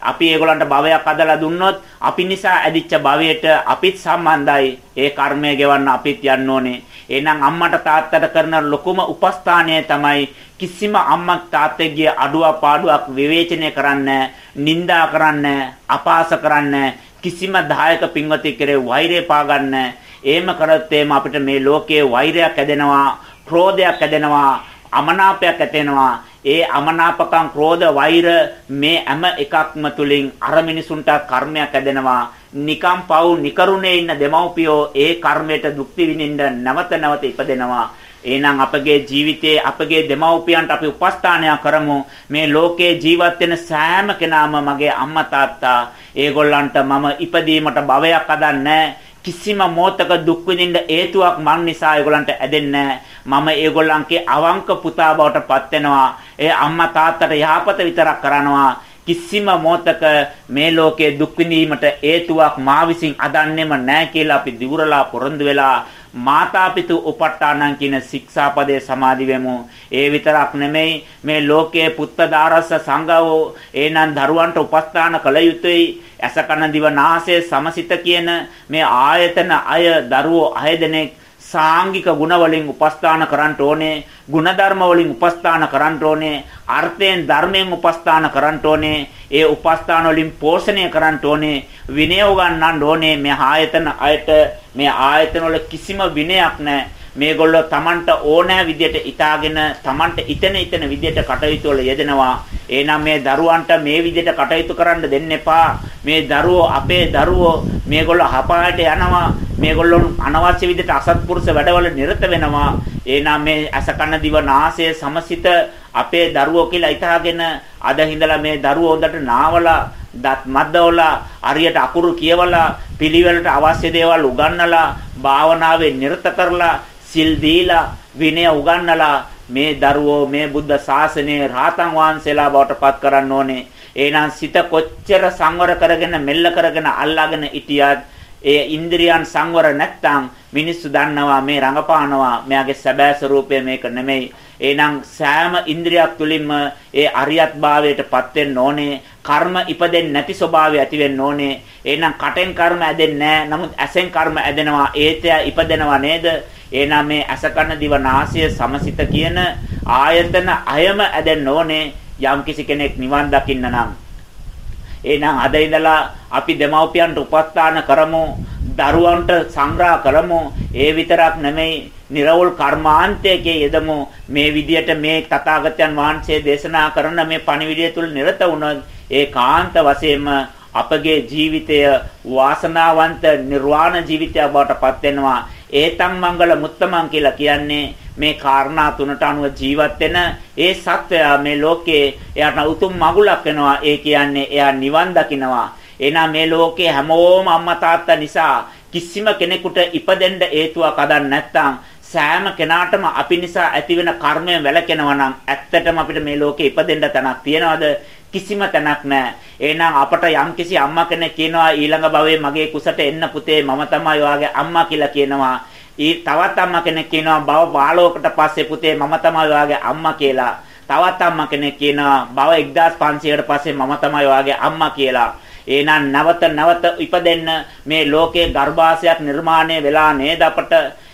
අපි ඒගොල්ලන්ට භවයක් හදලා දුන්නොත් අපි නිසා ඇදිච්ච භවයට අපිත් සම්බන්ධයි ඒ කර්මය ගෙවන්න අපිත් යන්න ඕනේ එහෙනම් අම්මට තාත්තට කරන ලොකුම උපස්ථානය තමයි කිසිම අම්මක් තාත්තෙක්ගේ අඩුවක් පාඩුවක් විවේචනය කරන්න, නිඳා කරන්න, අපාස කරන්න කිසිම දායක පින්වතෙක් කෙරේ වෛරය පාගන්න. එහෙම කරොත් අපිට මේ ලෝකයේ වෛරයක් ඇදෙනවා, ක්‍රෝධයක් ඇදෙනවා, අමනාපයක් ඇතෙනවා. ඒ අමනාපකම් ක්‍රෝධ වෛර මේ හැම එකක්ම තුලින් අර මිනිසුන්ට කර්මයක් ඇදෙනවා. නිකම් පව් නිකරුණේ ඉන්න දෙමව්පියෝ ඒ කර්මයට දුක්ති විඳින්න නැවත නැවත ඉපදෙනවා. එහෙනම් අපගේ ජීවිතයේ අපගේ දෙමව්පියන්ට අපි උපස්ථානයක් කරමු. මේ ලෝකේ ජීවත් වෙන සෑම කෙනාම මගේ අම්මා තාත්තා ඒගොල්ලන්ට මම ඉපදීමට භවයක් හදන්නේ කිසිම මොහතක දුක් විඳින්න හේතුවක් මන් නිසා ඒගොල්ලන්ට ඇදෙන්නේ මම ඒගොල්ලන්ගේ අවංක පුතා බවට පත් වෙනවා. ඒ අම්මා තාත්තට යහපත විතරක් කරනවා කිසිම මොහතක මේ ලෝකයේ දුක් විඳීමට හේතුවක් මා විසින් අදන්නේම නැහැ කියලා අපි දිවුරලා පොරොන්දු වෙලා මාතාපිතු උපට්ඨානං කියන ශික්ෂාපදයේ සමාදි වෙමු. ඒ විතරක් නෙමෙයි මේ ලෝකයේ පුත්තදාරස්ස සංගවෝ එනන් දරුවන්ට උපස්ථාන කළ යුතුයි. අසකන දිව නාසය සමසිත කියන මේ ආයතන අය දරුවෝ අය දෙනෙක් සාංගික ගුණ වලින් උපස්ථාන කරන්න ඕනේ ಗುಣධර්ම වලින් උපස්ථාන කරන්න ඕනේ අර්ථයෙන් ධර්මයෙන් උපස්ථාන කරන්න ඕනේ ඒ උපස්ථාන වලින් පෝෂණය කරන්න ඕනේ විනය උගන්වන්න ඕනේ. මේ ආයතන අයට මේ ආයතන වල කිසිම විනයක් නැහැ. මේගොල්ලෝ Tamanට ඕනෑ විදියට ඉතාගෙන Tamanට ඉතන ඉතන විදියට කටයුතු වල යෙදෙනවා. එහෙනම් මේ දරුවන්ට මේ විදියට කටයුතු කරන්න දෙන්න එපා. මේ දරුවෝ අපේ දරුවෝ මේගොල්ලෝ හපායට යනවා. මේගොල්ලෝ අනවශ්‍ය විදිහට අසත්පුරුෂ වැඩවල නිරත වෙනවා. එහෙනම් මේ අසකන දිව නාසය සමසිත අපේ දරුවෝ කියලා හිතාගෙන අද හිඳලා මේ දරුවෝ හොඳට නාවලා දත් මද්දවලා අරියට අකුරු කියවලා පිළිවෙලට අවශ්‍ය දේවල් උගන්වලා භාවනාවේ නිරත කරලා සිල් දීලා විනය උගන්වලා මේ දරුවෝ මේ බුද්ධ ශාසනයේ රාතන් වහන්සේලා බවට පත් කරන්න ඕනේ. එහෙනම් සිත කොච්චර සංවර කරගෙන මෙල්ල කරගෙන අල්ලාගෙන හිටියත් ඒ ඉන්ද්‍රියන් සංවර නැත්තම් මිනිස්සු දන්නවා මේ රඟපානවා මෙයාගේ සැබෑ ස්වરૂපය මේක නෙමෙයි. එහෙනම් සෑම ඉන්ද්‍රියක් තුලින්ම ඒ අරියත් භාවයටපත් වෙන්න ඕනේ. කර්ම ඉපදෙන්නේ නැති ස්වභාවය ඇති වෙන්න ඕනේ. එහෙනම් කටෙන් කර්ම ඇදෙන්නේ නැහැ. නමුත් ඇසෙන් කර්ම ඇදෙනවා. ඒතය ඉපදෙනවා නේද? එහෙනම් මේ ඇස කන දිව නාසය සමසිත කියන ආයතන අයම ඇදෙන්න ඕනේ. යම්කිසි කෙනෙක් නිවන් දකින්න නම්. එහෙනම් අද ඉඳලා අපි දෙමව්පියන්ට උපස්ථාන කරමු දරුවන්ට සංග්‍රහ කරමු. ඒ විතරක් නෙමෙයි නිර්වෝල් කර්මාන්තයේ යෙදමු. මේ විදියට මේ තථාගතයන් වහන්සේ දේශනා කරන මේ පණිවිඩය තුල නිරත වුණොත් ඒ කාන්ත වශයෙන්ම අපගේ ජීවිතය වාසනාවන්ත නිර්වාණ ජීවිතයක් බවට පත් වෙනවා. ඒතං මංගල මුත්තමන් කියලා කියන්නේ මේ කාරණා තුනට අනුව ජීවත් වෙන ඒ සත්වයා මේ ලෝකේ එයාට උතුම් මගුලක් වෙනවා. ඒ කියන්නේ එයා නිවන් දකිනවා. එහෙනම් මේ ලෝකේ හැමෝම අම්මා තාත්තා නිසා කිසිම කෙනෙකුට ඉපදෙන්න හේතුවක් අදන් නැත්නම් සෑම කෙනාටම අපි නිසා ඇතිවෙන කර්මයෙන් වැළකෙනවා නම් ඇත්තටම අපිට මේ ලෝකේ ඉපදෙන්න තැනක් තියනවද? කිසිම තැනක් නැහැ. එහෙනම් අපට යම්කිසි අම්මා කෙනෙක් කියනවා ඊළඟ භවයේ මගේ කුසට එන්න පුතේ මම තමයි ඔයාගේ අම්මා කියලා කියනවා. ඊ තවත් අම්මා කෙනෙක් කියනවා භව 15කට පස්සේ පුතේ මම තමයි ඔයාගේ අම්මා කියලා. තවත් අම්මා කෙනෙක් කියනවා භව 1500කට පස්සේ මම තමයි ඔයාගේ අම්මා කියලා. එහෙනම් නැවත නැවත ඉපදෙන්න මේ ලෝකේ ගර්භාෂයක් නිර්මාණය වෙලා නේද අපට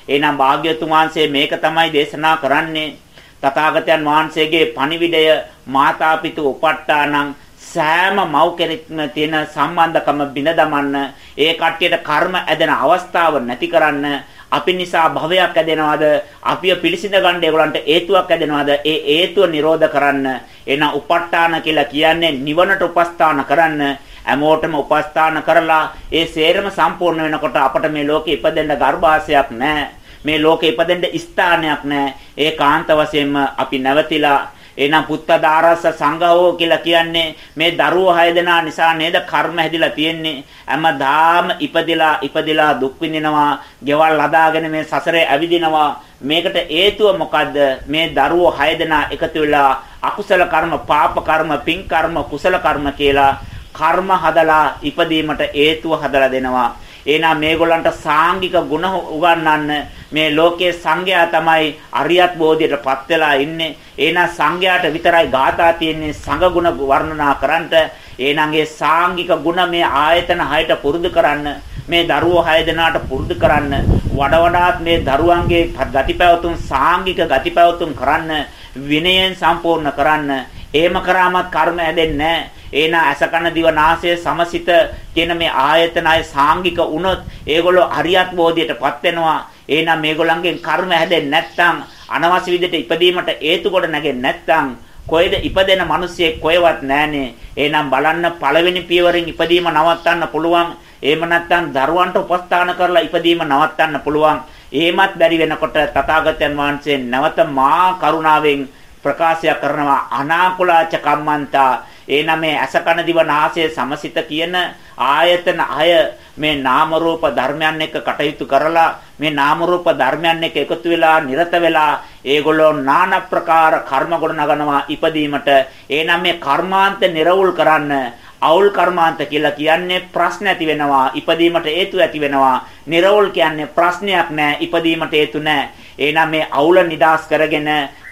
එහෙනම් භාග්‍යතුන් වහන්සේ මේක තමයි දේශනා කරන්නේ තථාගතයන් වහන්සේගේ පණිවිඩය මාතා පිතු උපට්ඨානං සෑම මව් කෙනෙක්ම තියෙන සම්බන්ධකම බිඳ දමන්න ඒ කට්ටියට කර්ම ඇදෙන අවස්ථාව නැති කරන්න අපි නිසා භවයක් ඇදෙනවද? අපිය පිළිසිඳ ගන්න ඒගොල්ලන්ට හේතුවක් ඇදෙනවද? ඒ හේතුව නිරෝධ කරන්න එන උපට්ඨාන කියලා කියන්නේ නිවනට උපස්ථාන කරන්න. හැමෝටම උපස්ථාන කරලා ඒ සේරම සම්පූර්ණ වෙනකොට අපට මේ ලෝකෙ ඉපදෙන්න ගර්භාෂයක් නැහැ. මේ ලෝකෙ ඉපදෙන්න ස්ථානයක් නැහැ. ඒ කාන්ත වශයෙන්ම අපි නැවතිලා එහෙනම් පුත්තදාරස්ස සංඝවෝ කියලා කියන්නේ මේ දරුවෝ හය දෙනා නිසා නේද කර්ම හැදිලා තියෙන්නේ හැමදාම ඉපදිලා ඉපදිලා දුක් විඳිනවා ගෙවල් හදාගෙන මේ සසරේ ඇවිදිනවා මේකට හේතුව මොකද්ද මේ දරුවෝ හය දෙනා එකතු වෙලා අකුසල කර්ම පාප කර්ම පින් කර්ම කුසල කර්ම කියලා කර්ම හදලා ඉපදීමට හේතුව හදලා දෙනවා. එහෙනම් මේගොල්ලන්ට සාංගික ගුණ උගන්වන්න මේ ලෝකයේ සංඝයා තමයි අරියත් බෝධියටපත් වෙලා ඉන්නේ. එහෙනම් සංඝයාට විතරයි ගාථා තියෙන්නේ සංඝ ගුණ වර්ණනා කරන්නට. එහෙනම් ඒ සාංගික ගුණ මේ ආයතන හයට පුරුදු කරන්න. මේ දරුවෝ හය දෙනාට පුරුදු කරන්න. වඩ වඩාත් මේ දරුවන්ගේ ගතිපැවතුම් සාංගික ගතිපැවතුම් කරන්න. විනයෙන් සම්පූර්ණ කරන්න. එහෙම කරාමත් කර්ම හැදෙන්නේ නැහැ. ඒන අසකන දිව නාසය සමසිත කියන මේ ආයතන අය සාංගික වුණොත් ඒගොල්ලෝ හරියත් බෝධියටපත් වෙනවා. එහෙනම් මේගොල්ලන්ගෙන් කර්ම හැදෙන්නේ නැත්නම් අනවශ්‍ය විදිහට ඉපදීමට හේතු කොට නැගෙන්නේ නැත්නම් කොයිද ඉපදෙන මිනිස්සෙක් කොහෙවත් නැහනේ. එහෙනම් බලන්න පළවෙනි පියවරෙන් ඉපදීම නවත්තන්න පුළුවන්. එහෙම නැත්නම් දරුවන්ට උපස්ථාන කරලා ඉපදීම නවත්තන්න පුළුවන්. එහෙමත් බැරි වෙනකොට තථාගතයන් වහන්සේ නැවත මා කරුණාවෙන් ප්‍රකාශය කරනවා අනාකුලාච කම්මන්තා එනනම් මේ අසකන දිව නාසය සමසිත කියන ආයතන අය මේ නාම රූප ධර්මයන් එක්ක කටයුතු කරලා මේ නාම රූප ධර්මයන් එක්ක එකතු වෙලා නිරත වෙලා ඒගොල්ලෝ নানা ප්‍රකාර කර්ම ගොඩ නගනවා ඉපදීමට එනනම් මේ කර්මාන්ත නිර්වුල් කරන්න අවුල් කර්මාන්ත කියලා කියන්නේ ප්‍රශ්න ඇති වෙනවා ඉපදීමට හේතු ඇති වෙනවා. නිර්වුල් කියන්නේ ප්‍රශ්නයක් නෑ ඉපදීමට හේතු නෑ. එහෙනම් මේ අවුල නිදාස් කරගෙන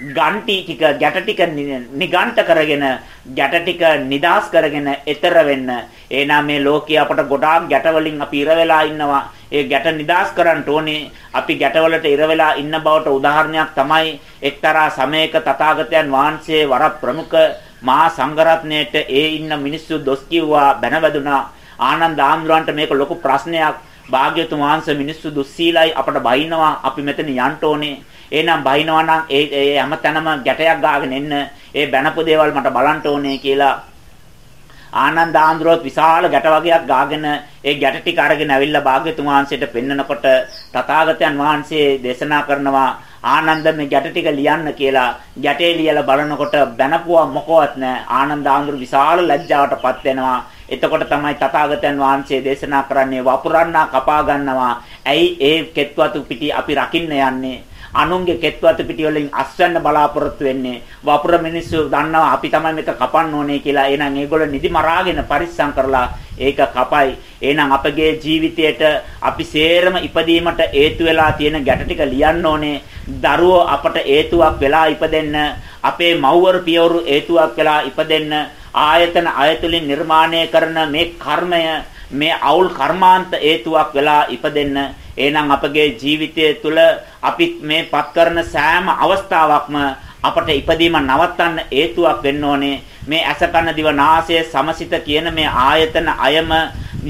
ගන්ටි ටික ගැට ටික නිගන්ට කරගෙන ගැට ටික නිදාස් කරගෙන එතර වෙන්න. එහෙනම් මේ ලෝකයේ අපට ගොඩාක් ගැට වලින් අපි ඉර වෙලා ඉන්නවා. ඒ ගැට නිදාස් කරන්න ඕනේ. අපි ගැට වලට ඉර වෙලා ඉන්න බවට උදාහරණයක් තමයි එක්තරා සමයක තථාගතයන් වහන්සේ වර ප්‍රමුඛ මහා සංඝරත්නයට ඒ ඉන්න මිනිස්සු දොස් කිව්වා බැනවැදුනා. ආනන්ද ආම්දුරන්ට මේක ලොකු ප්‍රශ්නයක්. භාග්‍යතුන් වහන්සේ මිනිස්සු දුස්සීලයි අපට බයිනවා අපි මෙතන යන්න ඕනේ. එහෙනම් බයිනවා නම් ඒ ඒ හැමතැනම ගැටයක් ගාගෙන එන්න. ඒ බැනපු දේවල් මට බලන්න ඕනේ කියලා ආනන්ද ආන්දරොත් විශාල ගැට වගේක් ගාගෙන ඒ ගැට ටික අරගෙන ඇවිල්ලා භාග්‍යතුන් වහන්සේට පෙන්නකොට තථාගතයන් වහන්සේ දේශනා කරනවා ආනන්ද මේ ගැට ටික ලියන්න කියලා ගැටේ ලියලා බලනකොට බැනපුවා මොකවත් නැහැ ආනන්ද ආන්දර විශාල ලැජ්ජාවටපත් වෙනවා එතකොට තමයි තථාගතයන් වහන්සේ දේශනා කරන්නේ වපුරන්නා කපා ගන්නවා. ඇයි ඒ කෙත්වතු පිටි අපි රකින්න යන්නේ? අනුන්ගේ කෙත්වතු පිටි වලින් අස්වැන්න බලාපොරොත්තු වෙන්නේ. වපුර මිනිස්සු දන්නවා අපි තමයි මේක කපන්න ඕනේ කියලා. එහෙනම් ඒගොල්ලෝ නිදි මරාගෙන පරිස්සම් කරලා ඒක කපයි. එහෙනම් අපගේ ජීවිතයට අපි සේරම ඉපදීමට හේතු වෙලා තියෙන ගැට ටික ලියන්න ඕනේ. දරුවෝ අපට හේතුවක් වෙලා ඉපදෙන්න, අපේ මව්වරු පියවරු හේතුවක් වෙලා ඉපදෙන්න, ආයතන අයතුලින් නිර්මාණය කරන මේ කර්මය මේ අවුල් කර්මාන්ත හේතුවක් වෙලා ඉපදෙන්න. එහෙනම් අපගේ ජීවිතය තුළ අපි මේ පත් කරන සෑම අවස්ථාවක්ම අපට ඉපදීම නවත්තන්න හේතුවක් වෙන්න ඕනේ. මේ ඇස කන දිව නාසය සමසිත කියන මේ ආයතන අයම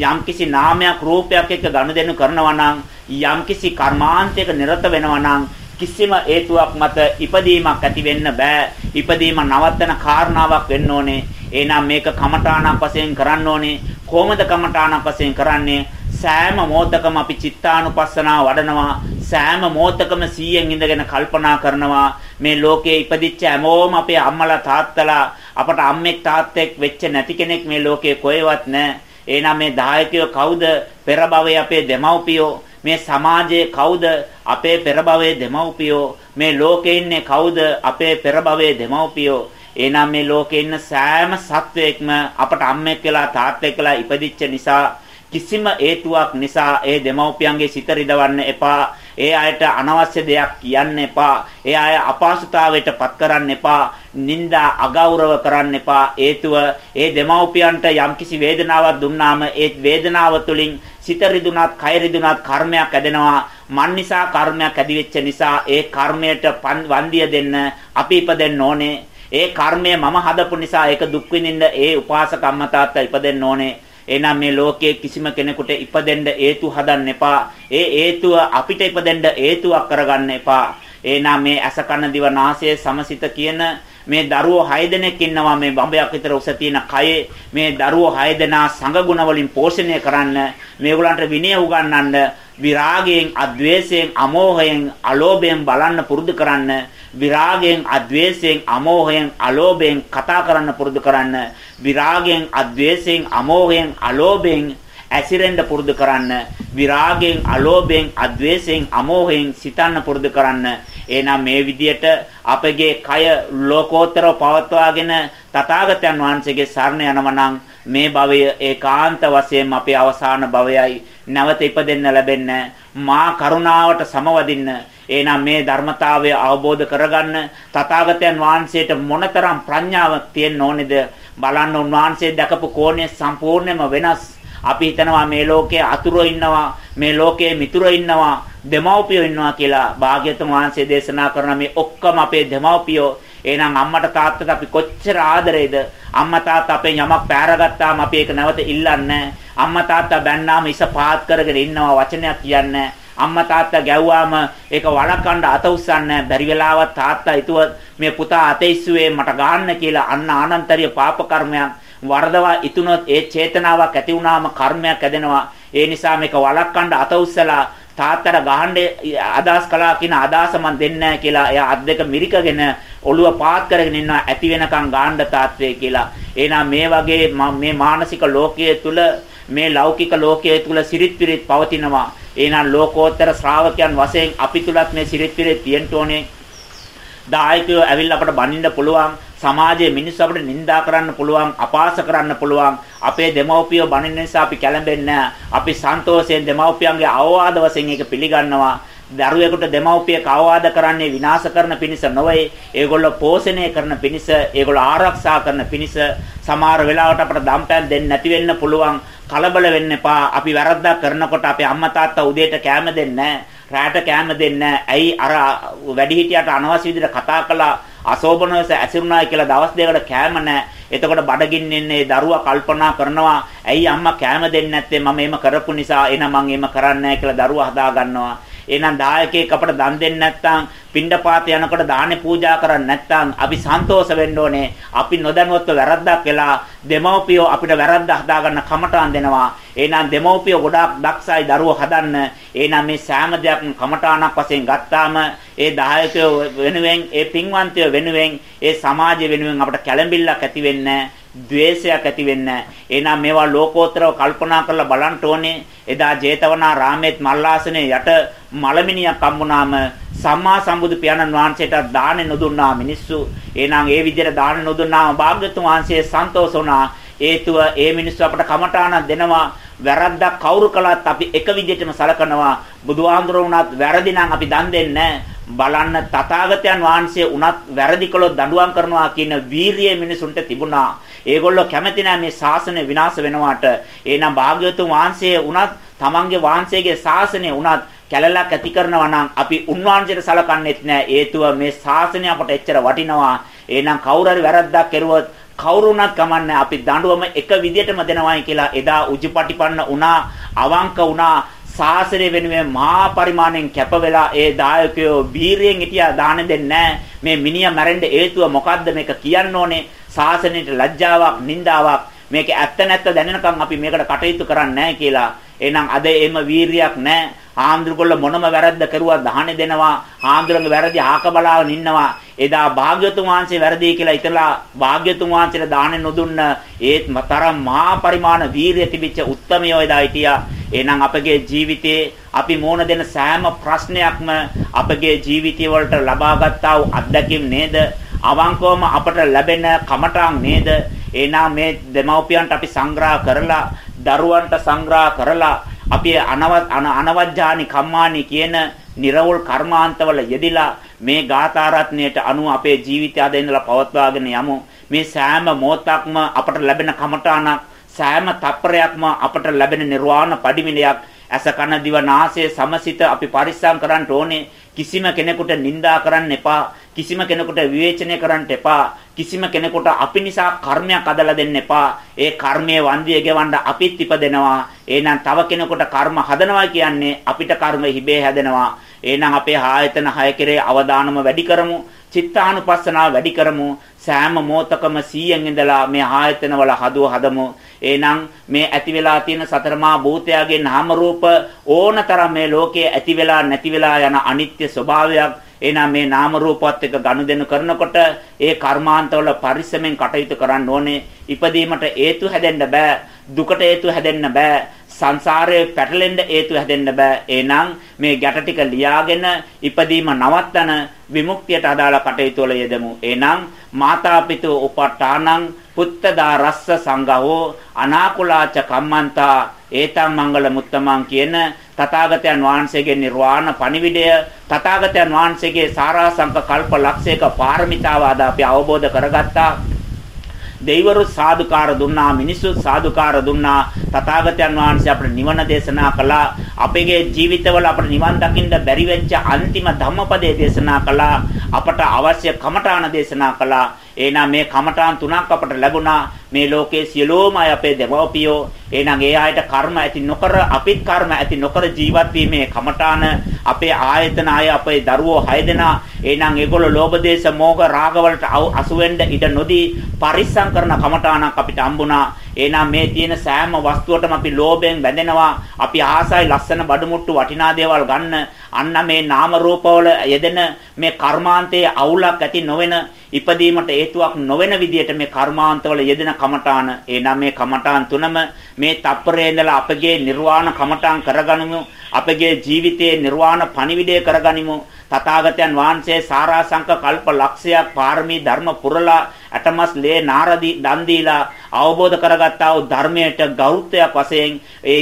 යම්කිසි නාමයක් රූපයක් එක්ක ගනුදෙනු කරනවා නම් යම්කිසි කර්මාන්තයක නිරත වෙනවා නම් කිසිම හේතුවක් මත ඉපදීමක් ඇති වෙන්න බෑ. ඉපදීම නවත්තන කාරණාවක් වෙන්න ඕනේ. එහෙනම් මේක කමඨාණක් වශයෙන් කරන්න ඕනේ. කොහොමද කමඨාණක් වශයෙන් කරන්නේ? සෑම මොහොතකම අපි චිත්තානුපස්සනාව වඩනවා. සෑම මොහොතකම 100න් ඉඳගෙන කල්පනා කරනවා. මේ ලෝකයේ ඉපදිච්ච හැමෝම අපේ අම්මලා තාත්තලා අපට අම්මෙක් තාත්තෙක් වෙච්ච නැති කෙනෙක් මේ ලෝකයේ කොහෙවත් නැහැ. එහෙනම් මේ දායකයෝ කවුද? පෙර භවයේ අපේ දෙමව්පියෝ. මේ සමාජයේ කවුද? අපේ පෙර භවයේ දෙමව්පියෝ. මේ ලෝකේ ඉන්නේ කවුද? අපේ පෙර භවයේ දෙමව්පියෝ. එහෙනම් මේ ලෝකේ ඉන්න සෑම සත්වයක්ම අපට අම්මෙක් වෙලා තාත්තෙක් වෙලා ඉපදිච්ච නිසා කිසිම හේතුවක් නිසා ඒ දෙමව්පියන්ගේ සිත රිදවන්න එපා. ඒ අයට අනවශ්‍ය දෙයක් කියන්න එපා. ඒ අය අපහසුතාවයට පත් කරන්න එපා. නිന്ദා අගෞරව කරන්න එපා. හේතුව ඒ දෙමව්පියන්ට යම්කිසි වේදනාවක් දුන්නාම ඒ වේදනාව තුළින් සිත රිදුනත්, කය රිදුනත් කර්මයක් ඇදෙනවා. මන් නිසා කර්මයක් ඇදි වෙච්ච නිසා ඒ කර්මයට වන්දිය දෙන්න අපි ඉපදෙන්න ඕනේ. ඒ කර්මය මම හදපු නිසා ඒක දුක් විඳින්න ඒ උපාසක අම්මා තාත්තා ඉපදෙන්න ඕනේ. එහෙනම් මේ ලෝකයේ කිසිම කෙනෙකුට ඉපදෙන්න හේතු හදන්න එපා. ඒ හේතුව අපිට ඉපදෙන්න හේතුවක් කරගන්න එපා. එහෙනම් මේ ඇස කන දිව නාසය සමසිත කියන මේ දරුවෝ 6 දෙනෙක් ඉන්නවා මේ බඹයක් විතර උස තියෙන කයේ මේ දරුවෝ 6 දෙනා සංගුණ වලින් පෝෂණය කරන්න මේගොල්ලන්ට විනය උගන්වන්න විරාගයෙන් අද්වේෂයෙන් අමෝහයෙන් අලෝභයෙන් බලන්න පුරුදු කරන්න විරාගයෙන් අද්වේෂයෙන් අමෝහයෙන් අලෝභයෙන් කතා කරන්න පුරුදු කරන්න. විරාගයෙන් අද්වේෂයෙන් අමෝහයෙන් අලෝභයෙන් ඇසිරෙන්න පුරුදු කරන්න. විරාගයෙන් අලෝභයෙන් අද්වේෂයෙන් අමෝහයෙන් සිතන්න පුරුදු කරන්න. එහෙනම් මේ විදියට අපගේ කය ලෝකෝත්තරව පවත්වාගෙන තථාගතයන් වහන්සේගේ සරණ යනවනම් මේ භවය ඒකාන්ත වශයෙන් අපේ අවසාන භවයයි. නැවත ඉපදෙන්න ලැබෙන්නේ. මා කරුණාවට සමවදින්න. එහෙනම් මේ ධර්මතාවය අවබෝධ කරගන්න තථාගතයන් වහන්සේට මොනතරම් ප්‍රඥාවක් තියෙන්න ඕනේද? බලන්න උන්වහන්සේ දැකපු කෝණය සම්පූර්ණයෙන්ම වෙනස්. අපි හිතනවා මේ ලෝකයේ අතුරු ඉන්නවා මේ ලෝකයේ මිතුරු ඉන්නවා දෙමව්පියෝ ඉන්නවා කියලා භාග්‍යතුන් වහන්සේ දේශනා කරන මේ ඔක්කොම අපේ දෙමව්පියෝ. එහෙනම් අම්මට තාත්තට අපි කොච්චර ආදරේද? අම්මා තාත්තා අපේ යමක් පෑරගත්තාම අපි ඒක නැවත ඉල්ලන්නේ අම්මා තාත්තා බැන්නාම ඉස පාත් කරගෙන ඉන්නවා වචනයක් කියන්නේ අම්මා තාත්තා ගැව්වාම ඒක වළක්වන්න අත උස්සන්නේ බැරි වෙලාවත් තාත්තා හිතුවත් මේ පුතා අතෙයිස්සුවේ මට ගන්න කියලා අන්න ආනන්තරිය පාප කර්මයක් වරදවා ඉතුනොත් ඒ චේතනාවක් ඇති වුණාම කර්මයක් ඇදෙනවා ඒ නිසා මේක වළක්වන්න අත උස්සලා තාත්තට ගහන්න අදහස් කළා කියන අදහස මන් දෙන්නේ නැහැ කියලා එයා අත් දෙක මිරිකගෙන ඔළුව පාත් කරගෙන ඉන්නවා ඇති වෙනකන් ගාන්න තාත්වේ කියලා. එහෙනම් මේ වගේ මේ මානසික ලෝකයේ තුල මේ ලෞකික ලෝකයේ තුල සිරිත් පිරිත් පවතිනවා. එහෙනම් ලෝකෝත්තර ශ්‍රාවකයන් වශයෙන් අපි තුලත් මේ සිරිත් පිරිත් තියෙන්න ඕනේ. දායකයෝ ඇවිල්ලා අපට බනින්න පුළුවන්. සමාජයේ මිනිස්සු අපිට නිඳා කරන්න පුළුවන්, අපාස කරන්න පුළුවන්. අපේ දෙමව්පියෝ බනින්න නිසා අපි කැළඹෙන්නේ අපි සන්තෝෂයෙන් දෙමව්පියන්ගේ අවවාද වශයෙන් ඒක පිළිගන්නවා. දරුවෙකුට දෙමව්පියෙක් අවවාද කරන්නේ විනාශ කරන පිණිස නොවේ. ඒගොල්ලෝ පෝෂණය කරන පිණිස, ඒගොල්ලෝ ආරක්ෂා කරන පිණිස සමහර වෙලාවට අපට දම්පැන් දෙන්න නැති වෙන්න පුළුවන්. කලබල වෙන්න එපා. අපි වැරද්දක් කරනකොට අපේ අම්මා තාත්තා උදේට කෑම දෙන්නේ රාට කෑම දෙන්නේ ඇයි අර වැඩිහිටියට අනවශ්‍ය විදිහට කතා කළා අසෝබනවස ඇසිරුණායි කියලා දවස් දෙකකට කෑම නැහැ. එතකොට බඩගින්නෙන්නේ දරුවා කල්පනා කරනවා ඇයි අම්මා කෑම දෙන්නේ නැත්තේ මම එහෙම කරපු නිසා එහෙනම් මම එහෙම කරන්නේ නැහැ කියලා දරුවා හදා ගන්නවා. එහෙනම් දායකයෙක් අපට දන් දෙන්නේ නැත්නම් පිණ්ඩපාත යනකොට දානේ පූජා කරන්නේ නැත්නම් අපි සන්තෝෂ වෙන්න ඕනේ. අපි නොදැනුවත්ව වැරද්දක් වෙලා දෙමව්පියෝ අපිට වැරද්ද හදාගන්න කමටහන් දෙනවා. එහෙනම් දෙමව්පියෝ ගොඩාක් දක්ෂයි දරුවෝ හදන්න. එහෙනම් මේ සෑම දෙයක්ම කමටහනක් වශයෙන් ගත්තාම ඒ දායකයෝ වෙනුවෙන් ඒ පින්වන්තයෝ වෙනුවෙන් ඒ සමාජය වෙනුවෙන් අපට කැළඹිල්ලක් ඇති වෙන්නේ ද්වේෂයක් ඇති වෙන්නේ එහෙනම් මේවා ලෝකෝත්තරව කල්පනා කරලා බලන්න ඕනේ. එදා ජේතවනා රාමේත් මල්ලාසනේ යට මලමිනියක් හම්බුනාම සම්මා සම්බුදු පියාණන් වහන්සේට දානෙ නොදුන්නා මිනිස්සු. එහෙනම් ඒ විදිහට දානෙ නොදුන්නාම භාග්‍යතුන් වහන්සේ සන්තෝෂ වුණා. හේතුව ඒ මිනිස්සු අපට කමඨාණක් දෙනවා. වැරද්දක් කවුරු කළත් අපි එක විදිහටම සලකනවා. බුදුහාමුදුරුවෝ වුණත් වැරදි නම් අපි දන් දෙන්නේ බලන්න තථාගතයන් වහන්සේ උනත් වැරදි කළොත් දඬුවම් කරනවා කියන වීරිය මිනිසුන්ට තිබුණා. ඒගොල්ලෝ කැමති නැහැ මේ ශාසනය විනාශ වෙනවට. එහෙනම් භාග්‍යවතුන් වහන්සේ උනත් තමන්ගේ වහන්සේගේ ශාසනය උනත් කැලලක් ඇති කරනවා නම් අපි උන්වහන්සේට සලකන්නේත් නැහැ. හේතුව මේ ශාසනය අපට එච්චර වටිනවා. එහෙනම් කවුරු හරි වැරද්දක් කරුවොත් කවුරුණත් කමන්නේ අපි දඬුවම එක විදියටම දෙනවායි කියලා එදා උජුපටිපන්න වුණා අවංක වුණා ශාසනය වෙනුවෙන් මහා පරිමාණයෙන් කැප වෙලා ඒ දායකයෝ බීරියෙන් හිටියා දාන දෙන්නේ මේ මිනිහා මැරෙන්න හේතුව මොකද්ද මේක කියන්න ඕනේ? ශාසනයට ලැජ්ජාවක් නින්දාවක් මේක ඇත්ත නැත්ත දැනෙනකන් අපි මේකට කටයුතු කරන්නේ නැහැ කියලා. එහෙනම් අද එහෙම වීරියක් නැහැ. ආන්දරගොල්ල මොනම වැරද්ද කරුවා දහනේ දෙනවා. ආන්දරගේ වැරදි ආක බලාගෙන ඉන්නවා එදා භාග්‍යතුන් වහන්සේ වැරදි කියලා ඉතලා භාග්‍යතුන් වහන්සේට දාහනේ නොදුන්න ඒත් තරම් මහා පරිමාණ වීරිය තිබිච්ච උත්තමයෝ එදා හිටියා එහෙනම් අපගේ ජීවිතයේ අපි මෝන දෙන සෑම ප්‍රශ්නයක්ම අපගේ ජීවිතය වලට ලබාගත්තා වූ අත්දැකීම් නේද? අවංකවම අපට ලැබෙන කමටාන් නේද? එහෙනම් මේ දෙමව්පියන්ට අපි සංග්‍රහ කරලා, දරුවන්ට සංග්‍රහ කරලා අපි අනවත් අනවජ්ජානි කම්මානි කියන නිර්වෝල් කර්මාන්තවල යෙදිලා මේ ගාථා රත්නයට අනුව අපේ ජීවිතය අද ඉඳලා පවත්වාගෙන යමු. මේ සෑම මොහොතක්ම අපට ලැබෙන කමඨාණක් සෑම තප්පරයක්ම අපට ලැබෙන නිර්වාණ පඩිමිලයක් ඇස කන දිව නාසය සමසිත අපි පරිස්සම් කරන්න ඕනේ. කිසිම කෙනෙකුට නිඳා කරන්න එපා. කිසිම කෙනෙකුට විවේචනය කරන්න එපා. කිසිම කෙනෙකුට අපි නිසා කර්මයක් අදලා දෙන්න එපා. ඒ කර්මයේ වන්දිය ගෙවන්න අපිත් ඉපදෙනවා. එහෙනම් තව කෙනෙකුට කර්ම හදනවා කියන්නේ අපිට කර්ම හිබේ හැදෙනවා. එහෙනම් අපේ ආයතන 6 කෙරේ අවධානම වැඩි කරමු චිත්තානුපස්සනාව වැඩි කරමු සෑම මොහොතකම 100න් ඉඳලා මේ ආයතන වල හදුව හදමු එහෙනම් මේ ඇති වෙලා තියෙන සතරමා භූතයාගේ නාම රූප ඕනතරම් මේ ලෝකයේ ඇති වෙලා නැති වෙලා යන අනිත්‍ය ස්වභාවයක් එහෙනම් මේ නාම රූපات එක්ක ගනුදෙනු කරනකොට ඒ කර්මාන්තවල පරිස්සමෙන් කටයුතු කරන්න ඕනේ. ඉපදීමට හේතු හැදෙන්න බෑ. දුකට හේතු හැදෙන්න බෑ. සංසාරයේ පැටලෙන්න හේතු හැදෙන්න බෑ. එහෙනම් මේ ගැට ටික ලියාගෙන ඉපදීම නවත්තන විමුක්තියට අදාළ කටයුතු වල යෙදමු. එහෙනම් මාතා පිතු උපට්ඨානං පුත්තදා රස්ස සංඝෝ අනාකුලාච කම්මන්තා ඒතම් මංගල මුත්තමන් කියන තථාගතයන් වහන්සේගේ නිර්වාණ පණිවිඩය තථාගතයන් වහන්සේගේ සාරාංශක කල්ප ලක්ෂයක පාරමිතාව අද අපි අවබෝධ කරගත්තා දෙවිවරු සාදුකාර දුන්නා මිනිස්සු සාදුකාර දුන්නා. තථාගතයන් වහන්සේ අපට නිවන දේශනා කළා. අපගේ ජීවිතවල අපට නිවන් දකින්න බැරි වෙච්ච අන්තිම ධම්මපදයේ දේශනා කළා. අපට අවශ්‍ය කමඨාන දේශනා කළා. එහෙනම් මේ කමඨාන් තුනක් අපට ලැබුණා. මේ ලෝකයේ සියලෝම අය අපේ දෙමව්පියෝ. එහෙනම් ඒ අයට කර්ම ඇති නොකර අපිත් කර්ම ඇති නොකර ජීවත් වීමේ කමඨාන අපේ ආයතන අය අපේ දරුවෝ 6 දෙනා. එහෙනම් ඒගොල්ලෝ ලෝභ දේශ මොහ රාග වලට අසු වෙන්න ඉඩ නොදී පරිස්සම් කරන කමඨානක් අපිට හම්බුණා. එහෙනම් මේ තියෙන සෑම වස්තුවටම අපි ලෝභයෙන් බැඳෙනවා අපි ආසයි ලස්සන බඩමුට්ටු වටිනා දේවල් ගන්න. අන්න මේ නාම රූපවල යෙදෙන මේ කර්මාන්තයේ අවුලක් ඇති නොවන ඉපදීමට හේතුවක් නොවන විදියට මේ කර්මාන්තවල යෙදෙන කමඨාන. එනම් මේ කමඨාන් තුනම මේ තප්පරේ ඉඳලා අපගේ නිර්වාණ කමඨාන් කරගනිමු. අපගේ ජීවිතයේ නිර්වාණ පණිවිඩය කරගනිමු. තථාගතයන් වහන්සේ සාරාංශක කල්ප ලක්ෂයක් පාරමී ධර්ම පුරලා අටමස් ලේ නාරදී දන් දීලා අවබෝධ කරගත්තා වූ ධර්මයට ගෞරවයක් වශයෙන් ඒ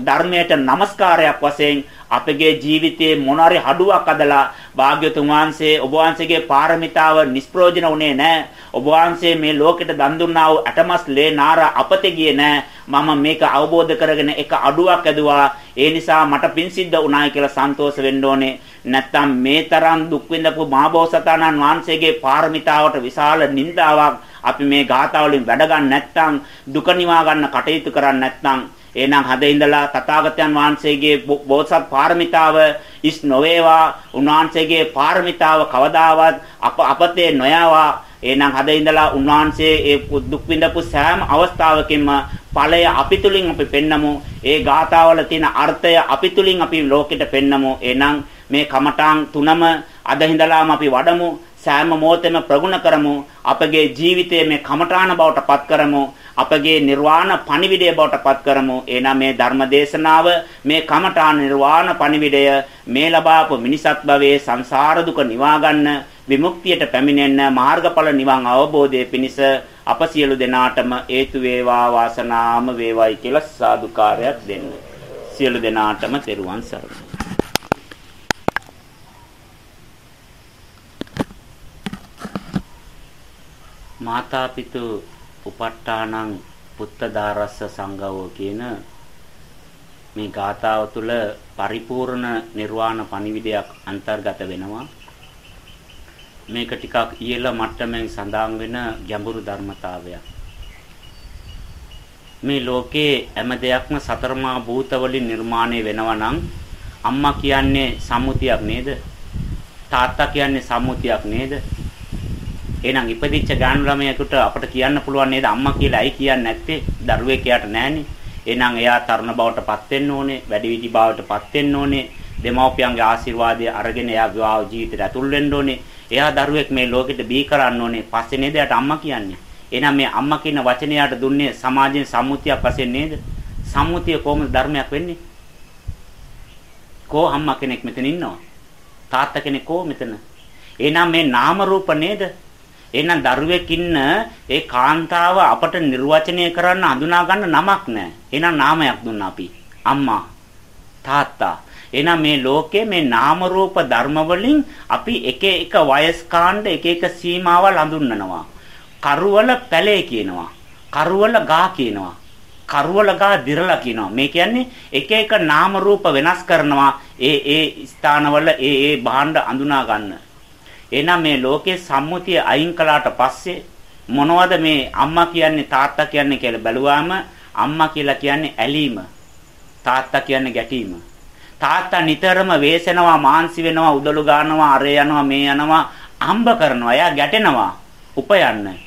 ධර්මයට নমස්කාරයක් වශයෙන් අපගේ ජීවිතයේ මොනාරි හඩුවක් අදලා භාග්‍යතුන් වහන්සේ ඔබ වහන්සේගේ පාරමිතාව නිෂ්ප්‍රයෝජන උනේ නැහැ. ඔබ වහන්සේ මේ ලෝකෙට දන් දුන්නා වූ අටමස් ලේ නාර අපතේ ගියේ නැහැ. මම මේක අවබෝධ කරගෙන එක අඩුවක් ඇදුවා. ඒ නිසා මට පින් සිද්ධ වුණායි කියලා සන්තෝෂ වෙන්න ඕනේ. නැත්තම් මේ තරම් දුක් විඳපු මහබෝසතාණන් වහන්සේගේ පාරමිතාවට විශාල නින්දාවක් අපි මේ ගාථාවලින් වැඩ ගන්න නැත්නම් දුක නිවා ගන්න කටයුතු කරන්නේ නැත්නම් එහෙනම් හද ඉඳලා තථාගතයන් වහන්සේගේ බෝසත් පාරමිතාව ඉස් නොවේවා උන්වහන්සේගේ පාරමිතාව කවදාවත් අප අපතේ නොයාවා. එහෙනම් හද ඉඳලා උන්වහන්සේ ඒ දුක් විඳපු සෑම අවස්ථාවකින්ම ඵලය අපි තුලින් අපි පෙන්නමු ඒ ගාථාවල තියෙන අර්ථය අපි තුලින් අපි ලෝකෙට පෙන්නමු එහෙනම් මේ කමඨාන් තුනම අද හිඳලාම අපි වඩමු සෑම මොහොතෙම ප්‍රගුණ කරමු. අපගේ ජීවිතයේ මේ කමඨාන බවට පත් කරමු. අපගේ නිර්වාණ පණිවිඩය බවට පත් කරමු. එනම් මේ ධර්ම දේශනාව මේ කමඨාන නිර්වාණ පණිවිඩය මේ ලබාපු මිනිසත් භවයේ සංසාර දුක නිවා ගන්න විමුක්තියට පැමිණෙන්න මාර්ගඵල නිවන් අවබෝධයේ පිණිස අප සියලු දෙනාටම හේතු වේවා වාසනාම වේවායි කියලා සාදුකාරයක් දෙන්න. සියලු දෙනාටම තෙරුවන් සරණයි. මාතාපිතු උපට්ඨානං පුත්තදාරස්ස සංගවෝ කියන මේ ගාථාව තුළ පරිපූර්ණ නිර්වාණ පණිවිඩයක් අන්තර්ගත වෙනවා. මේක ටිකක් ඉහළ මට්ටමින් සඳහන් වෙන ගැඹුරු ධර්මතාවයක්. මේ ලෝකේ හැම දෙයක්ම සතරමා භූත වලින් නිර්මාණය වෙනවා නම් අම්මා කියන්නේ සම්මුතියක් නේද? තාත්තා කියන්නේ සම්මුතියක් නේද? එහෙනම් ඉපදිච්ච ගාන ළමයෙකුට අපිට කියන්න පුළුවන් නේද අම්මා කියලා ඇයි කියන්නේ නැත්තේ දරුවෙක් එයාට නැහනේ. එහෙනම් එයා තරුණ බවටපත් වෙන්න ඕනේ, වැඩිවිඩි බවටපත් වෙන්න ඕනේ. දෙමව්පියන්ගේ ආශිර්වාදය අරගෙන එයා විවාහ ජීවිතයට ඇතුල් වෙන්න ඕනේ. එයා දරුවෙක් මේ ලෝකෙට බී කරන්න ඕනේ. පස්සේ නේද එයාට අම්මා කියන්නේ. එහෙනම් මේ අම්මා කියන වචනය යාට දුන්නේ සමාජයෙන් සම්මුතියක් වශයෙන් නේද? සම්මුතිය කොහොමද ධර්මයක් වෙන්නේ? කෝ අම්මා කෙනෙක් මෙතන ඉන්නවා. තාත්තා කෙනෙක් කෝ මෙතන. එහෙනම් මේ නාම රූප නේද? එහෙනම් දරුවෙක් ඉන්න ඒ කාන්තාව අපට නිර්වචනය කරන්න හඳුනා ගන්න නමක් නැහැ. එහෙනම් නාමයක් දුන්නා අපි. අම්මා, තාත්තා. එහෙනම් මේ ලෝකයේ මේ නාම රූප ධර්ම වලින් අපි එක එක වයස් කාණ්ඩ එක එක සීමාවල් හඳුන්වනවා. කරුවල පැලේ කියනවා. කරුවල ගා කියනවා. කරුවල ගා දිරලා කියනවා. මේ කියන්නේ එක එක නාම රූප වෙනස් කරනවා. ඒ ඒ ස්ථානවල ඒ ඒ භාණ්ඩ අඳුනා ගන්න. එහෙනම් මේ ලෝකේ සම්මුතිය අයින් කළාට පස්සේ මොනවද මේ අම්මා කියන්නේ තාත්තා කියන්නේ කියලා බැලුවාම අම්මා කියලා කියන්නේ ඇලීම. තාත්තා කියන්නේ ගැටීම. තාත්තා නිතරම වේසෙනවා, මාන්සි වෙනවා, උදළු ගන්නවා, අරේ යනවා, මේ යනවා, අම්බ කරනවා. එයා ගැටෙනවා. උපයන්න.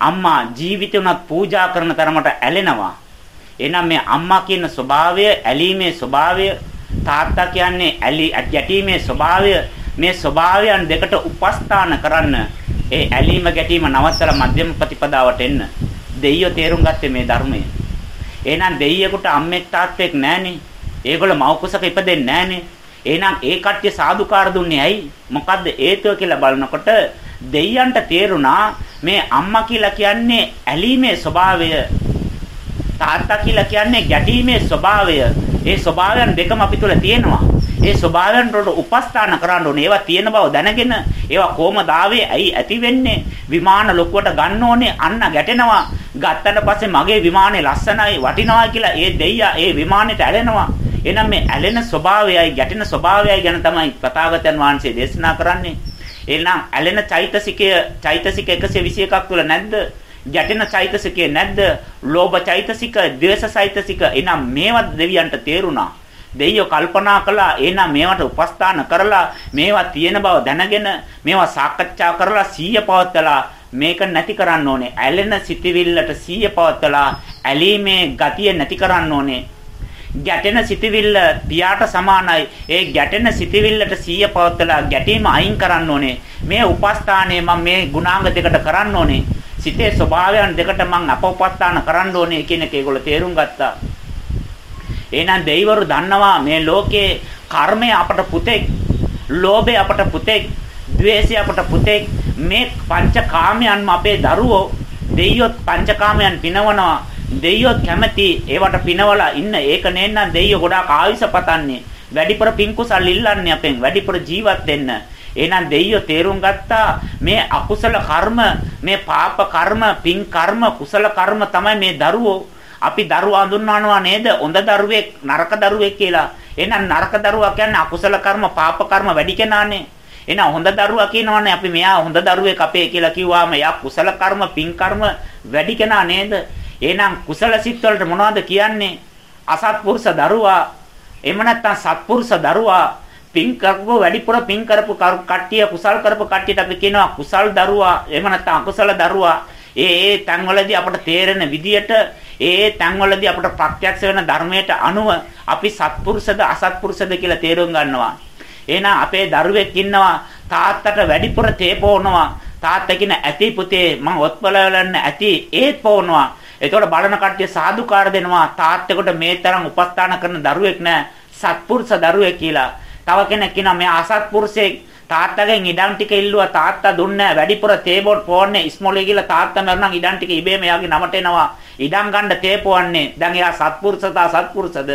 අම්මා ජීවිතේ උනත් පූජා කරන තරමට ඇලෙනවා. එහෙනම් මේ අම්මා කියන ස්වභාවය, ඇලීමේ ස්වභාවය, තාත්තා කියන්නේ ඇලි ගැටීමේ ස්වභාවය මේ ස්වභාවයන් දෙකට උපස්ථාන කරන්න ඒ ඇලීම ගැටීම නවත්තලා මධ්‍යම ප්‍රතිපදාවට එන්න දෙයියෝ තේරුම් ගත්තේ මේ ධර්මය. එහෙනම් දෙයියෙකුට අම්මෙක් තාත්තෙක් නැහනේ. ඒගොල්ල මව කුසක ඉපදෙන්නේ නැහනේ. එහෙනම් ඒ කට්ටිය සාදුකාර දුන්නේ ඇයි? මොකද්ද හේතුව කියලා බලනකොට දෙයියන්ට තේරුණා මේ අම්මා කියලා කියන්නේ ඇලීමේ ස්වභාවය. තාත්තා කියලා කියන්නේ ගැටීමේ ස්වභාවය. ඒ ස්වභාවයන් දෙකම අපි තුල තියෙනවා. ඒ ස්වභාවයන් වලට උපස්ථාන කරන්න ඕනේ. ඒවා තියෙන බව දැනගෙන ඒවා කොහමද ආවේ? ඇයි ඇති වෙන්නේ? විමාන ලොකුවට ගන්න ඕනේ. අන්න ගැටෙනවා. ගත්තට පස්සේ මගේ විමානේ ලස්සනයි වටිනවා කියලා ඒ දෙයියා ඒ විමානෙට ඇලෙනවා. එහෙනම් මේ ඇලෙන ස්වභාවයයි ගැටෙන ස්වභාවයයි ගැන තමයි තථාගතයන් වහන්සේ දේශනා කරන්නේ. එහෙනම් ඇලෙන චෛතසිකය චෛතසික 121ක් තුල නැද්ද? ගැටෙන චෛතසිකේ නැද්ද? ලෝභ චෛතසික, ද්වේෂ චෛතසික. එහෙනම් මේවත් දෙවියන්ට තේරුණා. දෙයියෝ කල්පනා කළා එහෙනම් මේවට උපස්ථාන කරලා මේවා තියෙන බව දැනගෙන මේවා සාකච්ඡා කරලා සීය පවත්තලා මේක නැති කරන්න ඕනේ. ඇලෙන සිටිවිල්ලට සීය පවත්තලා ඇලීමේ ගතිය නැති කරන්න ඕනේ. ගැටෙන සිටිවිල්ල පියාට සමානයි. ඒ ගැටෙන සිටිවිල්ලට සීය පවත්තලා ගැටීම අයින් කරන්න ඕනේ. මේ උපස්ථානයේ මම මේ ගුණාංග දෙකට කරන්න ඕනේ. සිතේ ස්වභාවයන් දෙකට මම අපෝපස්ථාන කරන්න ඕනේ කියන එක ඒගොල්ලෝ තේරුම් ගත්තා. එහෙනම් දෙවිවරු දන්නවා මේ ලෝකේ කර්මය අපට පුතෙක්, ලෝභය අපට පුතෙක්, ද්වේෂය අපට පුතෙක්. මේ පංචකාමයන්ම අපේ දරුවෝ දෙයියොත් පංචකාමයන් පිනවනවා. දෙයියොත් කැමති ඒවට පිනවලා ඉන්න. ඒක නේනම් දෙයියෝ ගොඩාක් ආයුෂ පතන්නේ. වැඩිපුර පින්කුසල් ඉල්ලන්නේ අපෙන්. වැඩිපුර ජීවත් වෙන්න. එහෙනම් දෙයියෝ තේරුම් ගත්තා මේ අකුසල කර්ම, මේ පාප කර්ම, පින් කර්ම, කුසල කර්ම තමයි මේ දරුවෝ අපි දරුවා හඳුන්වනවා නේද? හොඳ දරුවෙක්, නරක දරුවෙක් කියලා. එහෙනම් නරක දරුවා කියන්නේ අකුසල කර්ම, පාප කර්ම වැඩි කෙනානේ. එහෙනම් හොඳ දරුවා කියනවනේ අපි මෙයා හොඳ දරුවෙක් අපේ කියලා කිව්වාම එයා කුසල කර්ම, පින් කර්ම වැඩි කෙනා නේද? එහෙනම් කුසල සිත් වලට මොනවද කියන්නේ? අසත්පුරුෂ දරුවා. එහෙම නැත්නම් සත්පුරුෂ දරුවා. පින් කරපු වැඩිපුර පින් කරපු කට්ටිය කුසල් කරපු කට්ටියට අපි කියනවා කුසල් දරුවා. එහෙම නැත්නම් අකුසල දරුවා. ඒ ඒ තැන්වලදී අපට තේරෙන විදියට ඒ තැන්වලදී අපට ප්‍රත්‍යක්ෂ වෙන ධර්මයට අනුව අපි සත්පුරුෂද අසත්පුරුෂද කියලා තේරුම් ගන්නවා. එහෙනම් අපේ දරුවෙක් ඉන්නවා තාත්තට වැඩිපුර තේ පොවනවා. තාත්තා කියන ඇති පුතේ මං ඔත්පල වලන්න ඇති ඒත් පොවනවා. එතකොට බලන කට්ටිය සාදුකාර දෙනවා තාත්තෙකුට මේ තරම් උපස්ථාන කරන දරුවෙක් නෑ සත්පුරුෂ දරුවෙක් කියලා. තව කෙනෙක් කියනවා මේ අසත්පුරුෂයෙක් තාත්තගෙන් ඉඩම් ටික ඉල්ලුවා තාත්තා දුන්නේ වැඩිපුර තේ බොට් පොවන්නේ ඉස්මොලේ කියලා තාත්තා මරනම් ඉඩම් ටික ඉබේම එයාගේ නමට එනවා ඉඩම් ගන්න තේ පොවන්නේ දැන් එයා සත්පුරුෂතා සත්පුරුෂද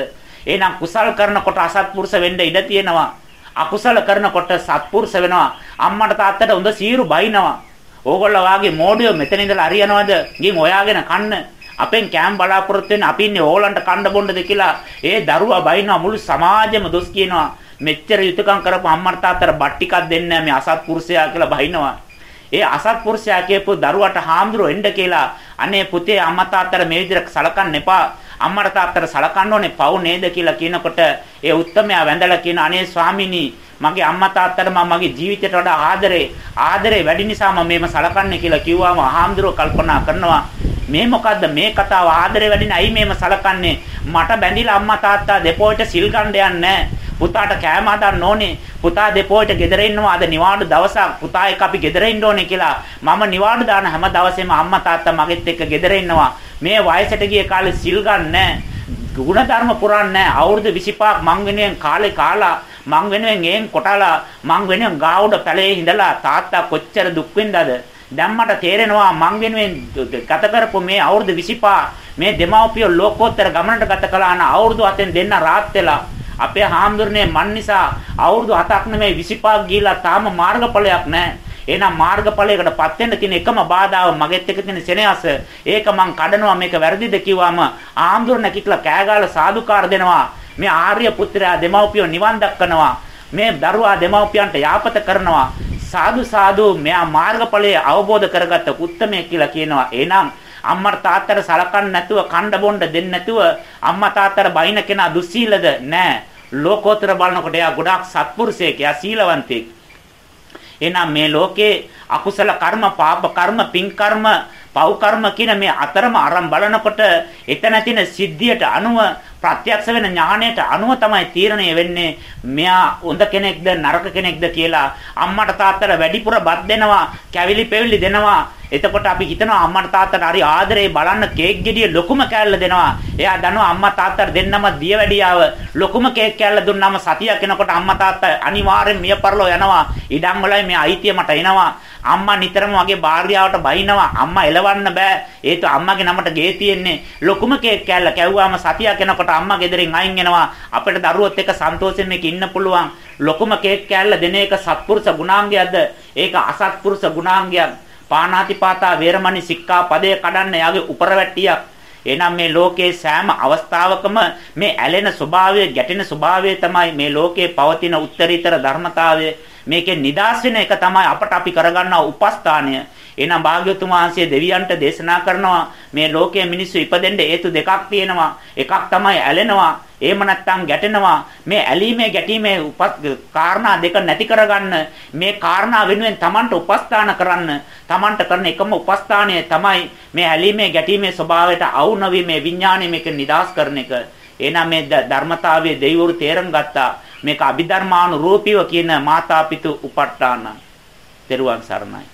එහෙනම් කුසල් කරනකොට අසත්පුරුෂ වෙන්න ඉඩ තියෙනවා. අකුසල කරනකොට සත්පුරුෂ වෙනවා. අම්මට තාත්තට හොඳ සීරු බයිනවා. ඕගොල්ලෝ වාගේ මෝඩියෝ මෙතන ඉඳලා හරියනවද ගින් ඔයාගෙන කන්න. අපෙන් කෑම් බලාපොරොත්තු වෙන්නේ අපි ඉන්නේ ඕලන්ට කන්න බොන්නද කියලා ඒ දරුවා බයිනවා. මුළු සමාජෙම දොස් කියනවා. මෙච්චර යුතුයකම් කරපු අම්මට තාත්තට බත් ටිකක් දෙන්නේ නැහැ මේ අසත්පුරුෂයා කියලා බහිනවා. ඒ අසත්පුරුෂයා කියපු දරුවට හාමුදුරුවෝ එන්න කියලා අනේ පුතේ අම්මා තාත්තට මේ විදිහට සලකන්න එපා. අම්මට තාත්තට සලකන්න ඕනේ පව් නේද කියලා කියනකොට ඒ උත්තමයා වැඳලා කියන අනේ ස්වාමිනී මගේ අම්මා තාත්තට මම මගේ ජීවිතයට වඩා ආදරේ ආදරේ වැඩි නිසා මම මේව සලකන්නේ කියලා කිව්වම හාමුදුරුවෝ කල්පනා කරනවා. මේ මොකද්ද? මේ කතාව ආදරේ වැඩිනේ ඇයි මේව සලකන්නේ? මට බැඳිලා අම්මා තාත්තා දෙපොයට සිල් ගන්න යන්නේ පුතාට කෑම හදන්න ඕනේ. පුතා දෙපොයට ගෙදර ඉන්නවා. අද නිවාඩු දවසක්. පුතා එක්ක අපි ගෙදර ඉන්න ඕනේ කියලා. මම නිවාඩු දාන හැම දවසෙම අම්මා තාත්තා මගෙත් එක්ක ගෙදර ඉන්නවා. මේ වයසට ගිය කාලේ සිල් ගන්නෑ. ගුණධර්ම පුරන්නේ අවුරුදු 25ක් මං වෙනුවෙන් කාලේ කාලා මං වෙනුවෙන් එන් කොටලා මං වෙනුවෙන් ගාවුඩ පැලේ හිඳලා තාත්තා කොච්චර දුක් විඳද දැන් මට තේරෙනවා මං වෙනුවෙන් ගත කරපු මේ අවුරුදු 25 මේ දෙමව්පියෝ ලෝකෝත්තර ගමනට ගත කළා නම් අවුරුදු 7න් දෙන්න රාත් වෙලා අපේ හාමුදුරනේ මන් නිසා අවුරුදු 7ක් නෙමෙයි 25ක් ගිහිලා තාම මාර්ගඵලයක් නැහැ. එහෙනම් මාර්ගඵලයකටපත් වෙන්න තියෙන එකම බාධාව මගෙත් එක්ක තියෙන සෙනෙහස. ඒක මං කඩනවා මේක වැරදිද කිව්වම ආම්දුර නැකිట్లా කෑගාලා සාදුකාර දෙනවා. මේ ආර්ය පුත්‍රයා දෙමව්පියෝ නිවන් දක්කනවා. මේ දරුවා දෙමව්පියන්ට යාපත කරනවා. සාදු සාදු මෙයා මාර්ගඵලයේ අවබෝධ කරගත්ත උත්මය කියලා කියනවා. එහෙනම් අම්මට තාත්තට සලකන්නේ නැතුව කණ්ඩ බොණ්ඩ දෙන්නේ නැතුව අම්මා තාත්තට බයින කෙනා දුස්සීලද? නෑ. ලෝකෝත්තර බලනකොට එයා ගොඩාක් සත්පුරුෂයෙක් එයා සීලවන්තයෙක්. එහෙනම් මේ ලෝකේ අකුසල කර්ම පාප කර්ම පින් කර්ම පව් කර්ම කියන මේ අතරම අරන් බලනකොට එතන තියෙන සිද්ධියට අනුව ප්‍රත්‍යක්ෂ වෙන ඥාණයට අනුව තමයි තීරණය වෙන්නේ මෙයා හොඳ කෙනෙක්ද නරක කෙනෙක්ද කියලා. අම්මට තාත්තට වැඩිපුර බත් දෙනවා කැවිලි පෙවිලි දෙනවා. එතකොට අපි හිතනවා අම්මට තාත්තට හරි ආදරේ බලන්න කේක් ගෙඩිය ලොකුම කෑල්ල දෙනවා. එයා දන්නවා අම්මා තාත්තට දෙන්නම දියවැඩියාව ලොකුම කේක් කෑල්ල දුන්නාම සතියක් එනකොට අම්මා තාත්තා අනිවාර්යෙන් මිය පරලෝ යනවා. ඉඩම් වලයි මේ අයිතිය මට එනවා. අම්මා නිතරම වගේ භාර්යාවට බයිනවා. අම්මා එලවන්න බෑ. ඒත් අම්මාගේ නමට ගේ තියෙන්නේ. ලොකුම කේක් කෑල්ල කැව්වාම සතියක් එනකොට අම්මා ගෙදරින් අයින් එනවා. අපිට දරුවොත් එක්ක සන්තෝෂයෙන් මේක ඉන්න පුළුවන්. ලොකුම කේක් කෑල්ල දෙන එක සත්පුරුෂ ගුණාංගයක්ද? ඒක අසත්පුරුෂ ගුණාංගයක්. පාණාතිපාතා වේරමණී සික්ඛා පදය කඩන්න යාගේ උපරවැට්ටියක්. එහෙනම් මේ ලෝකේ සෑම අවස්ථාවකම මේ ඇලෙන ස්වභාවය, ගැටෙන ස්වභාවය තමයි මේ ලෝකේ පවතින උත්තරීතර ධර්මතාවය. මේකේ නිදාස් වෙන එක තමයි අපට අපි කරගන්නා උපස්ථානය. එහෙනම් භාග්‍යවතුන් වහන්සේ දෙවියන්ට දේශනා කරනවා මේ ලෝකයේ මිනිස්සු ඉපදෙන්න හේතු දෙකක් තියෙනවා. එකක් තමයි ඇලෙනවා. එහෙම නැත්නම් ගැටෙනවා. මේ ඇලීමේ ගැටීමේ කාරණා දෙක නැති කරගන්න මේ කාරණා වෙනුවෙන් Tamanට උපස්ථාන කරන්න. Tamanට කරන එකම උපස්ථානය තමයි මේ ඇලීමේ ගැටීමේ ස්වභාවයට අවු නොවි මේ විඥාණය මේක නිදාස් කරන එක. එහෙනම් මේ ධර්මතාවයේ දෙවිවරු තේරුම් ගත්තා. මේක අභිධර්මානුරූපීව කියන මාතාපිතු උපට්ඨාන. තෙරුවන් සරණයි.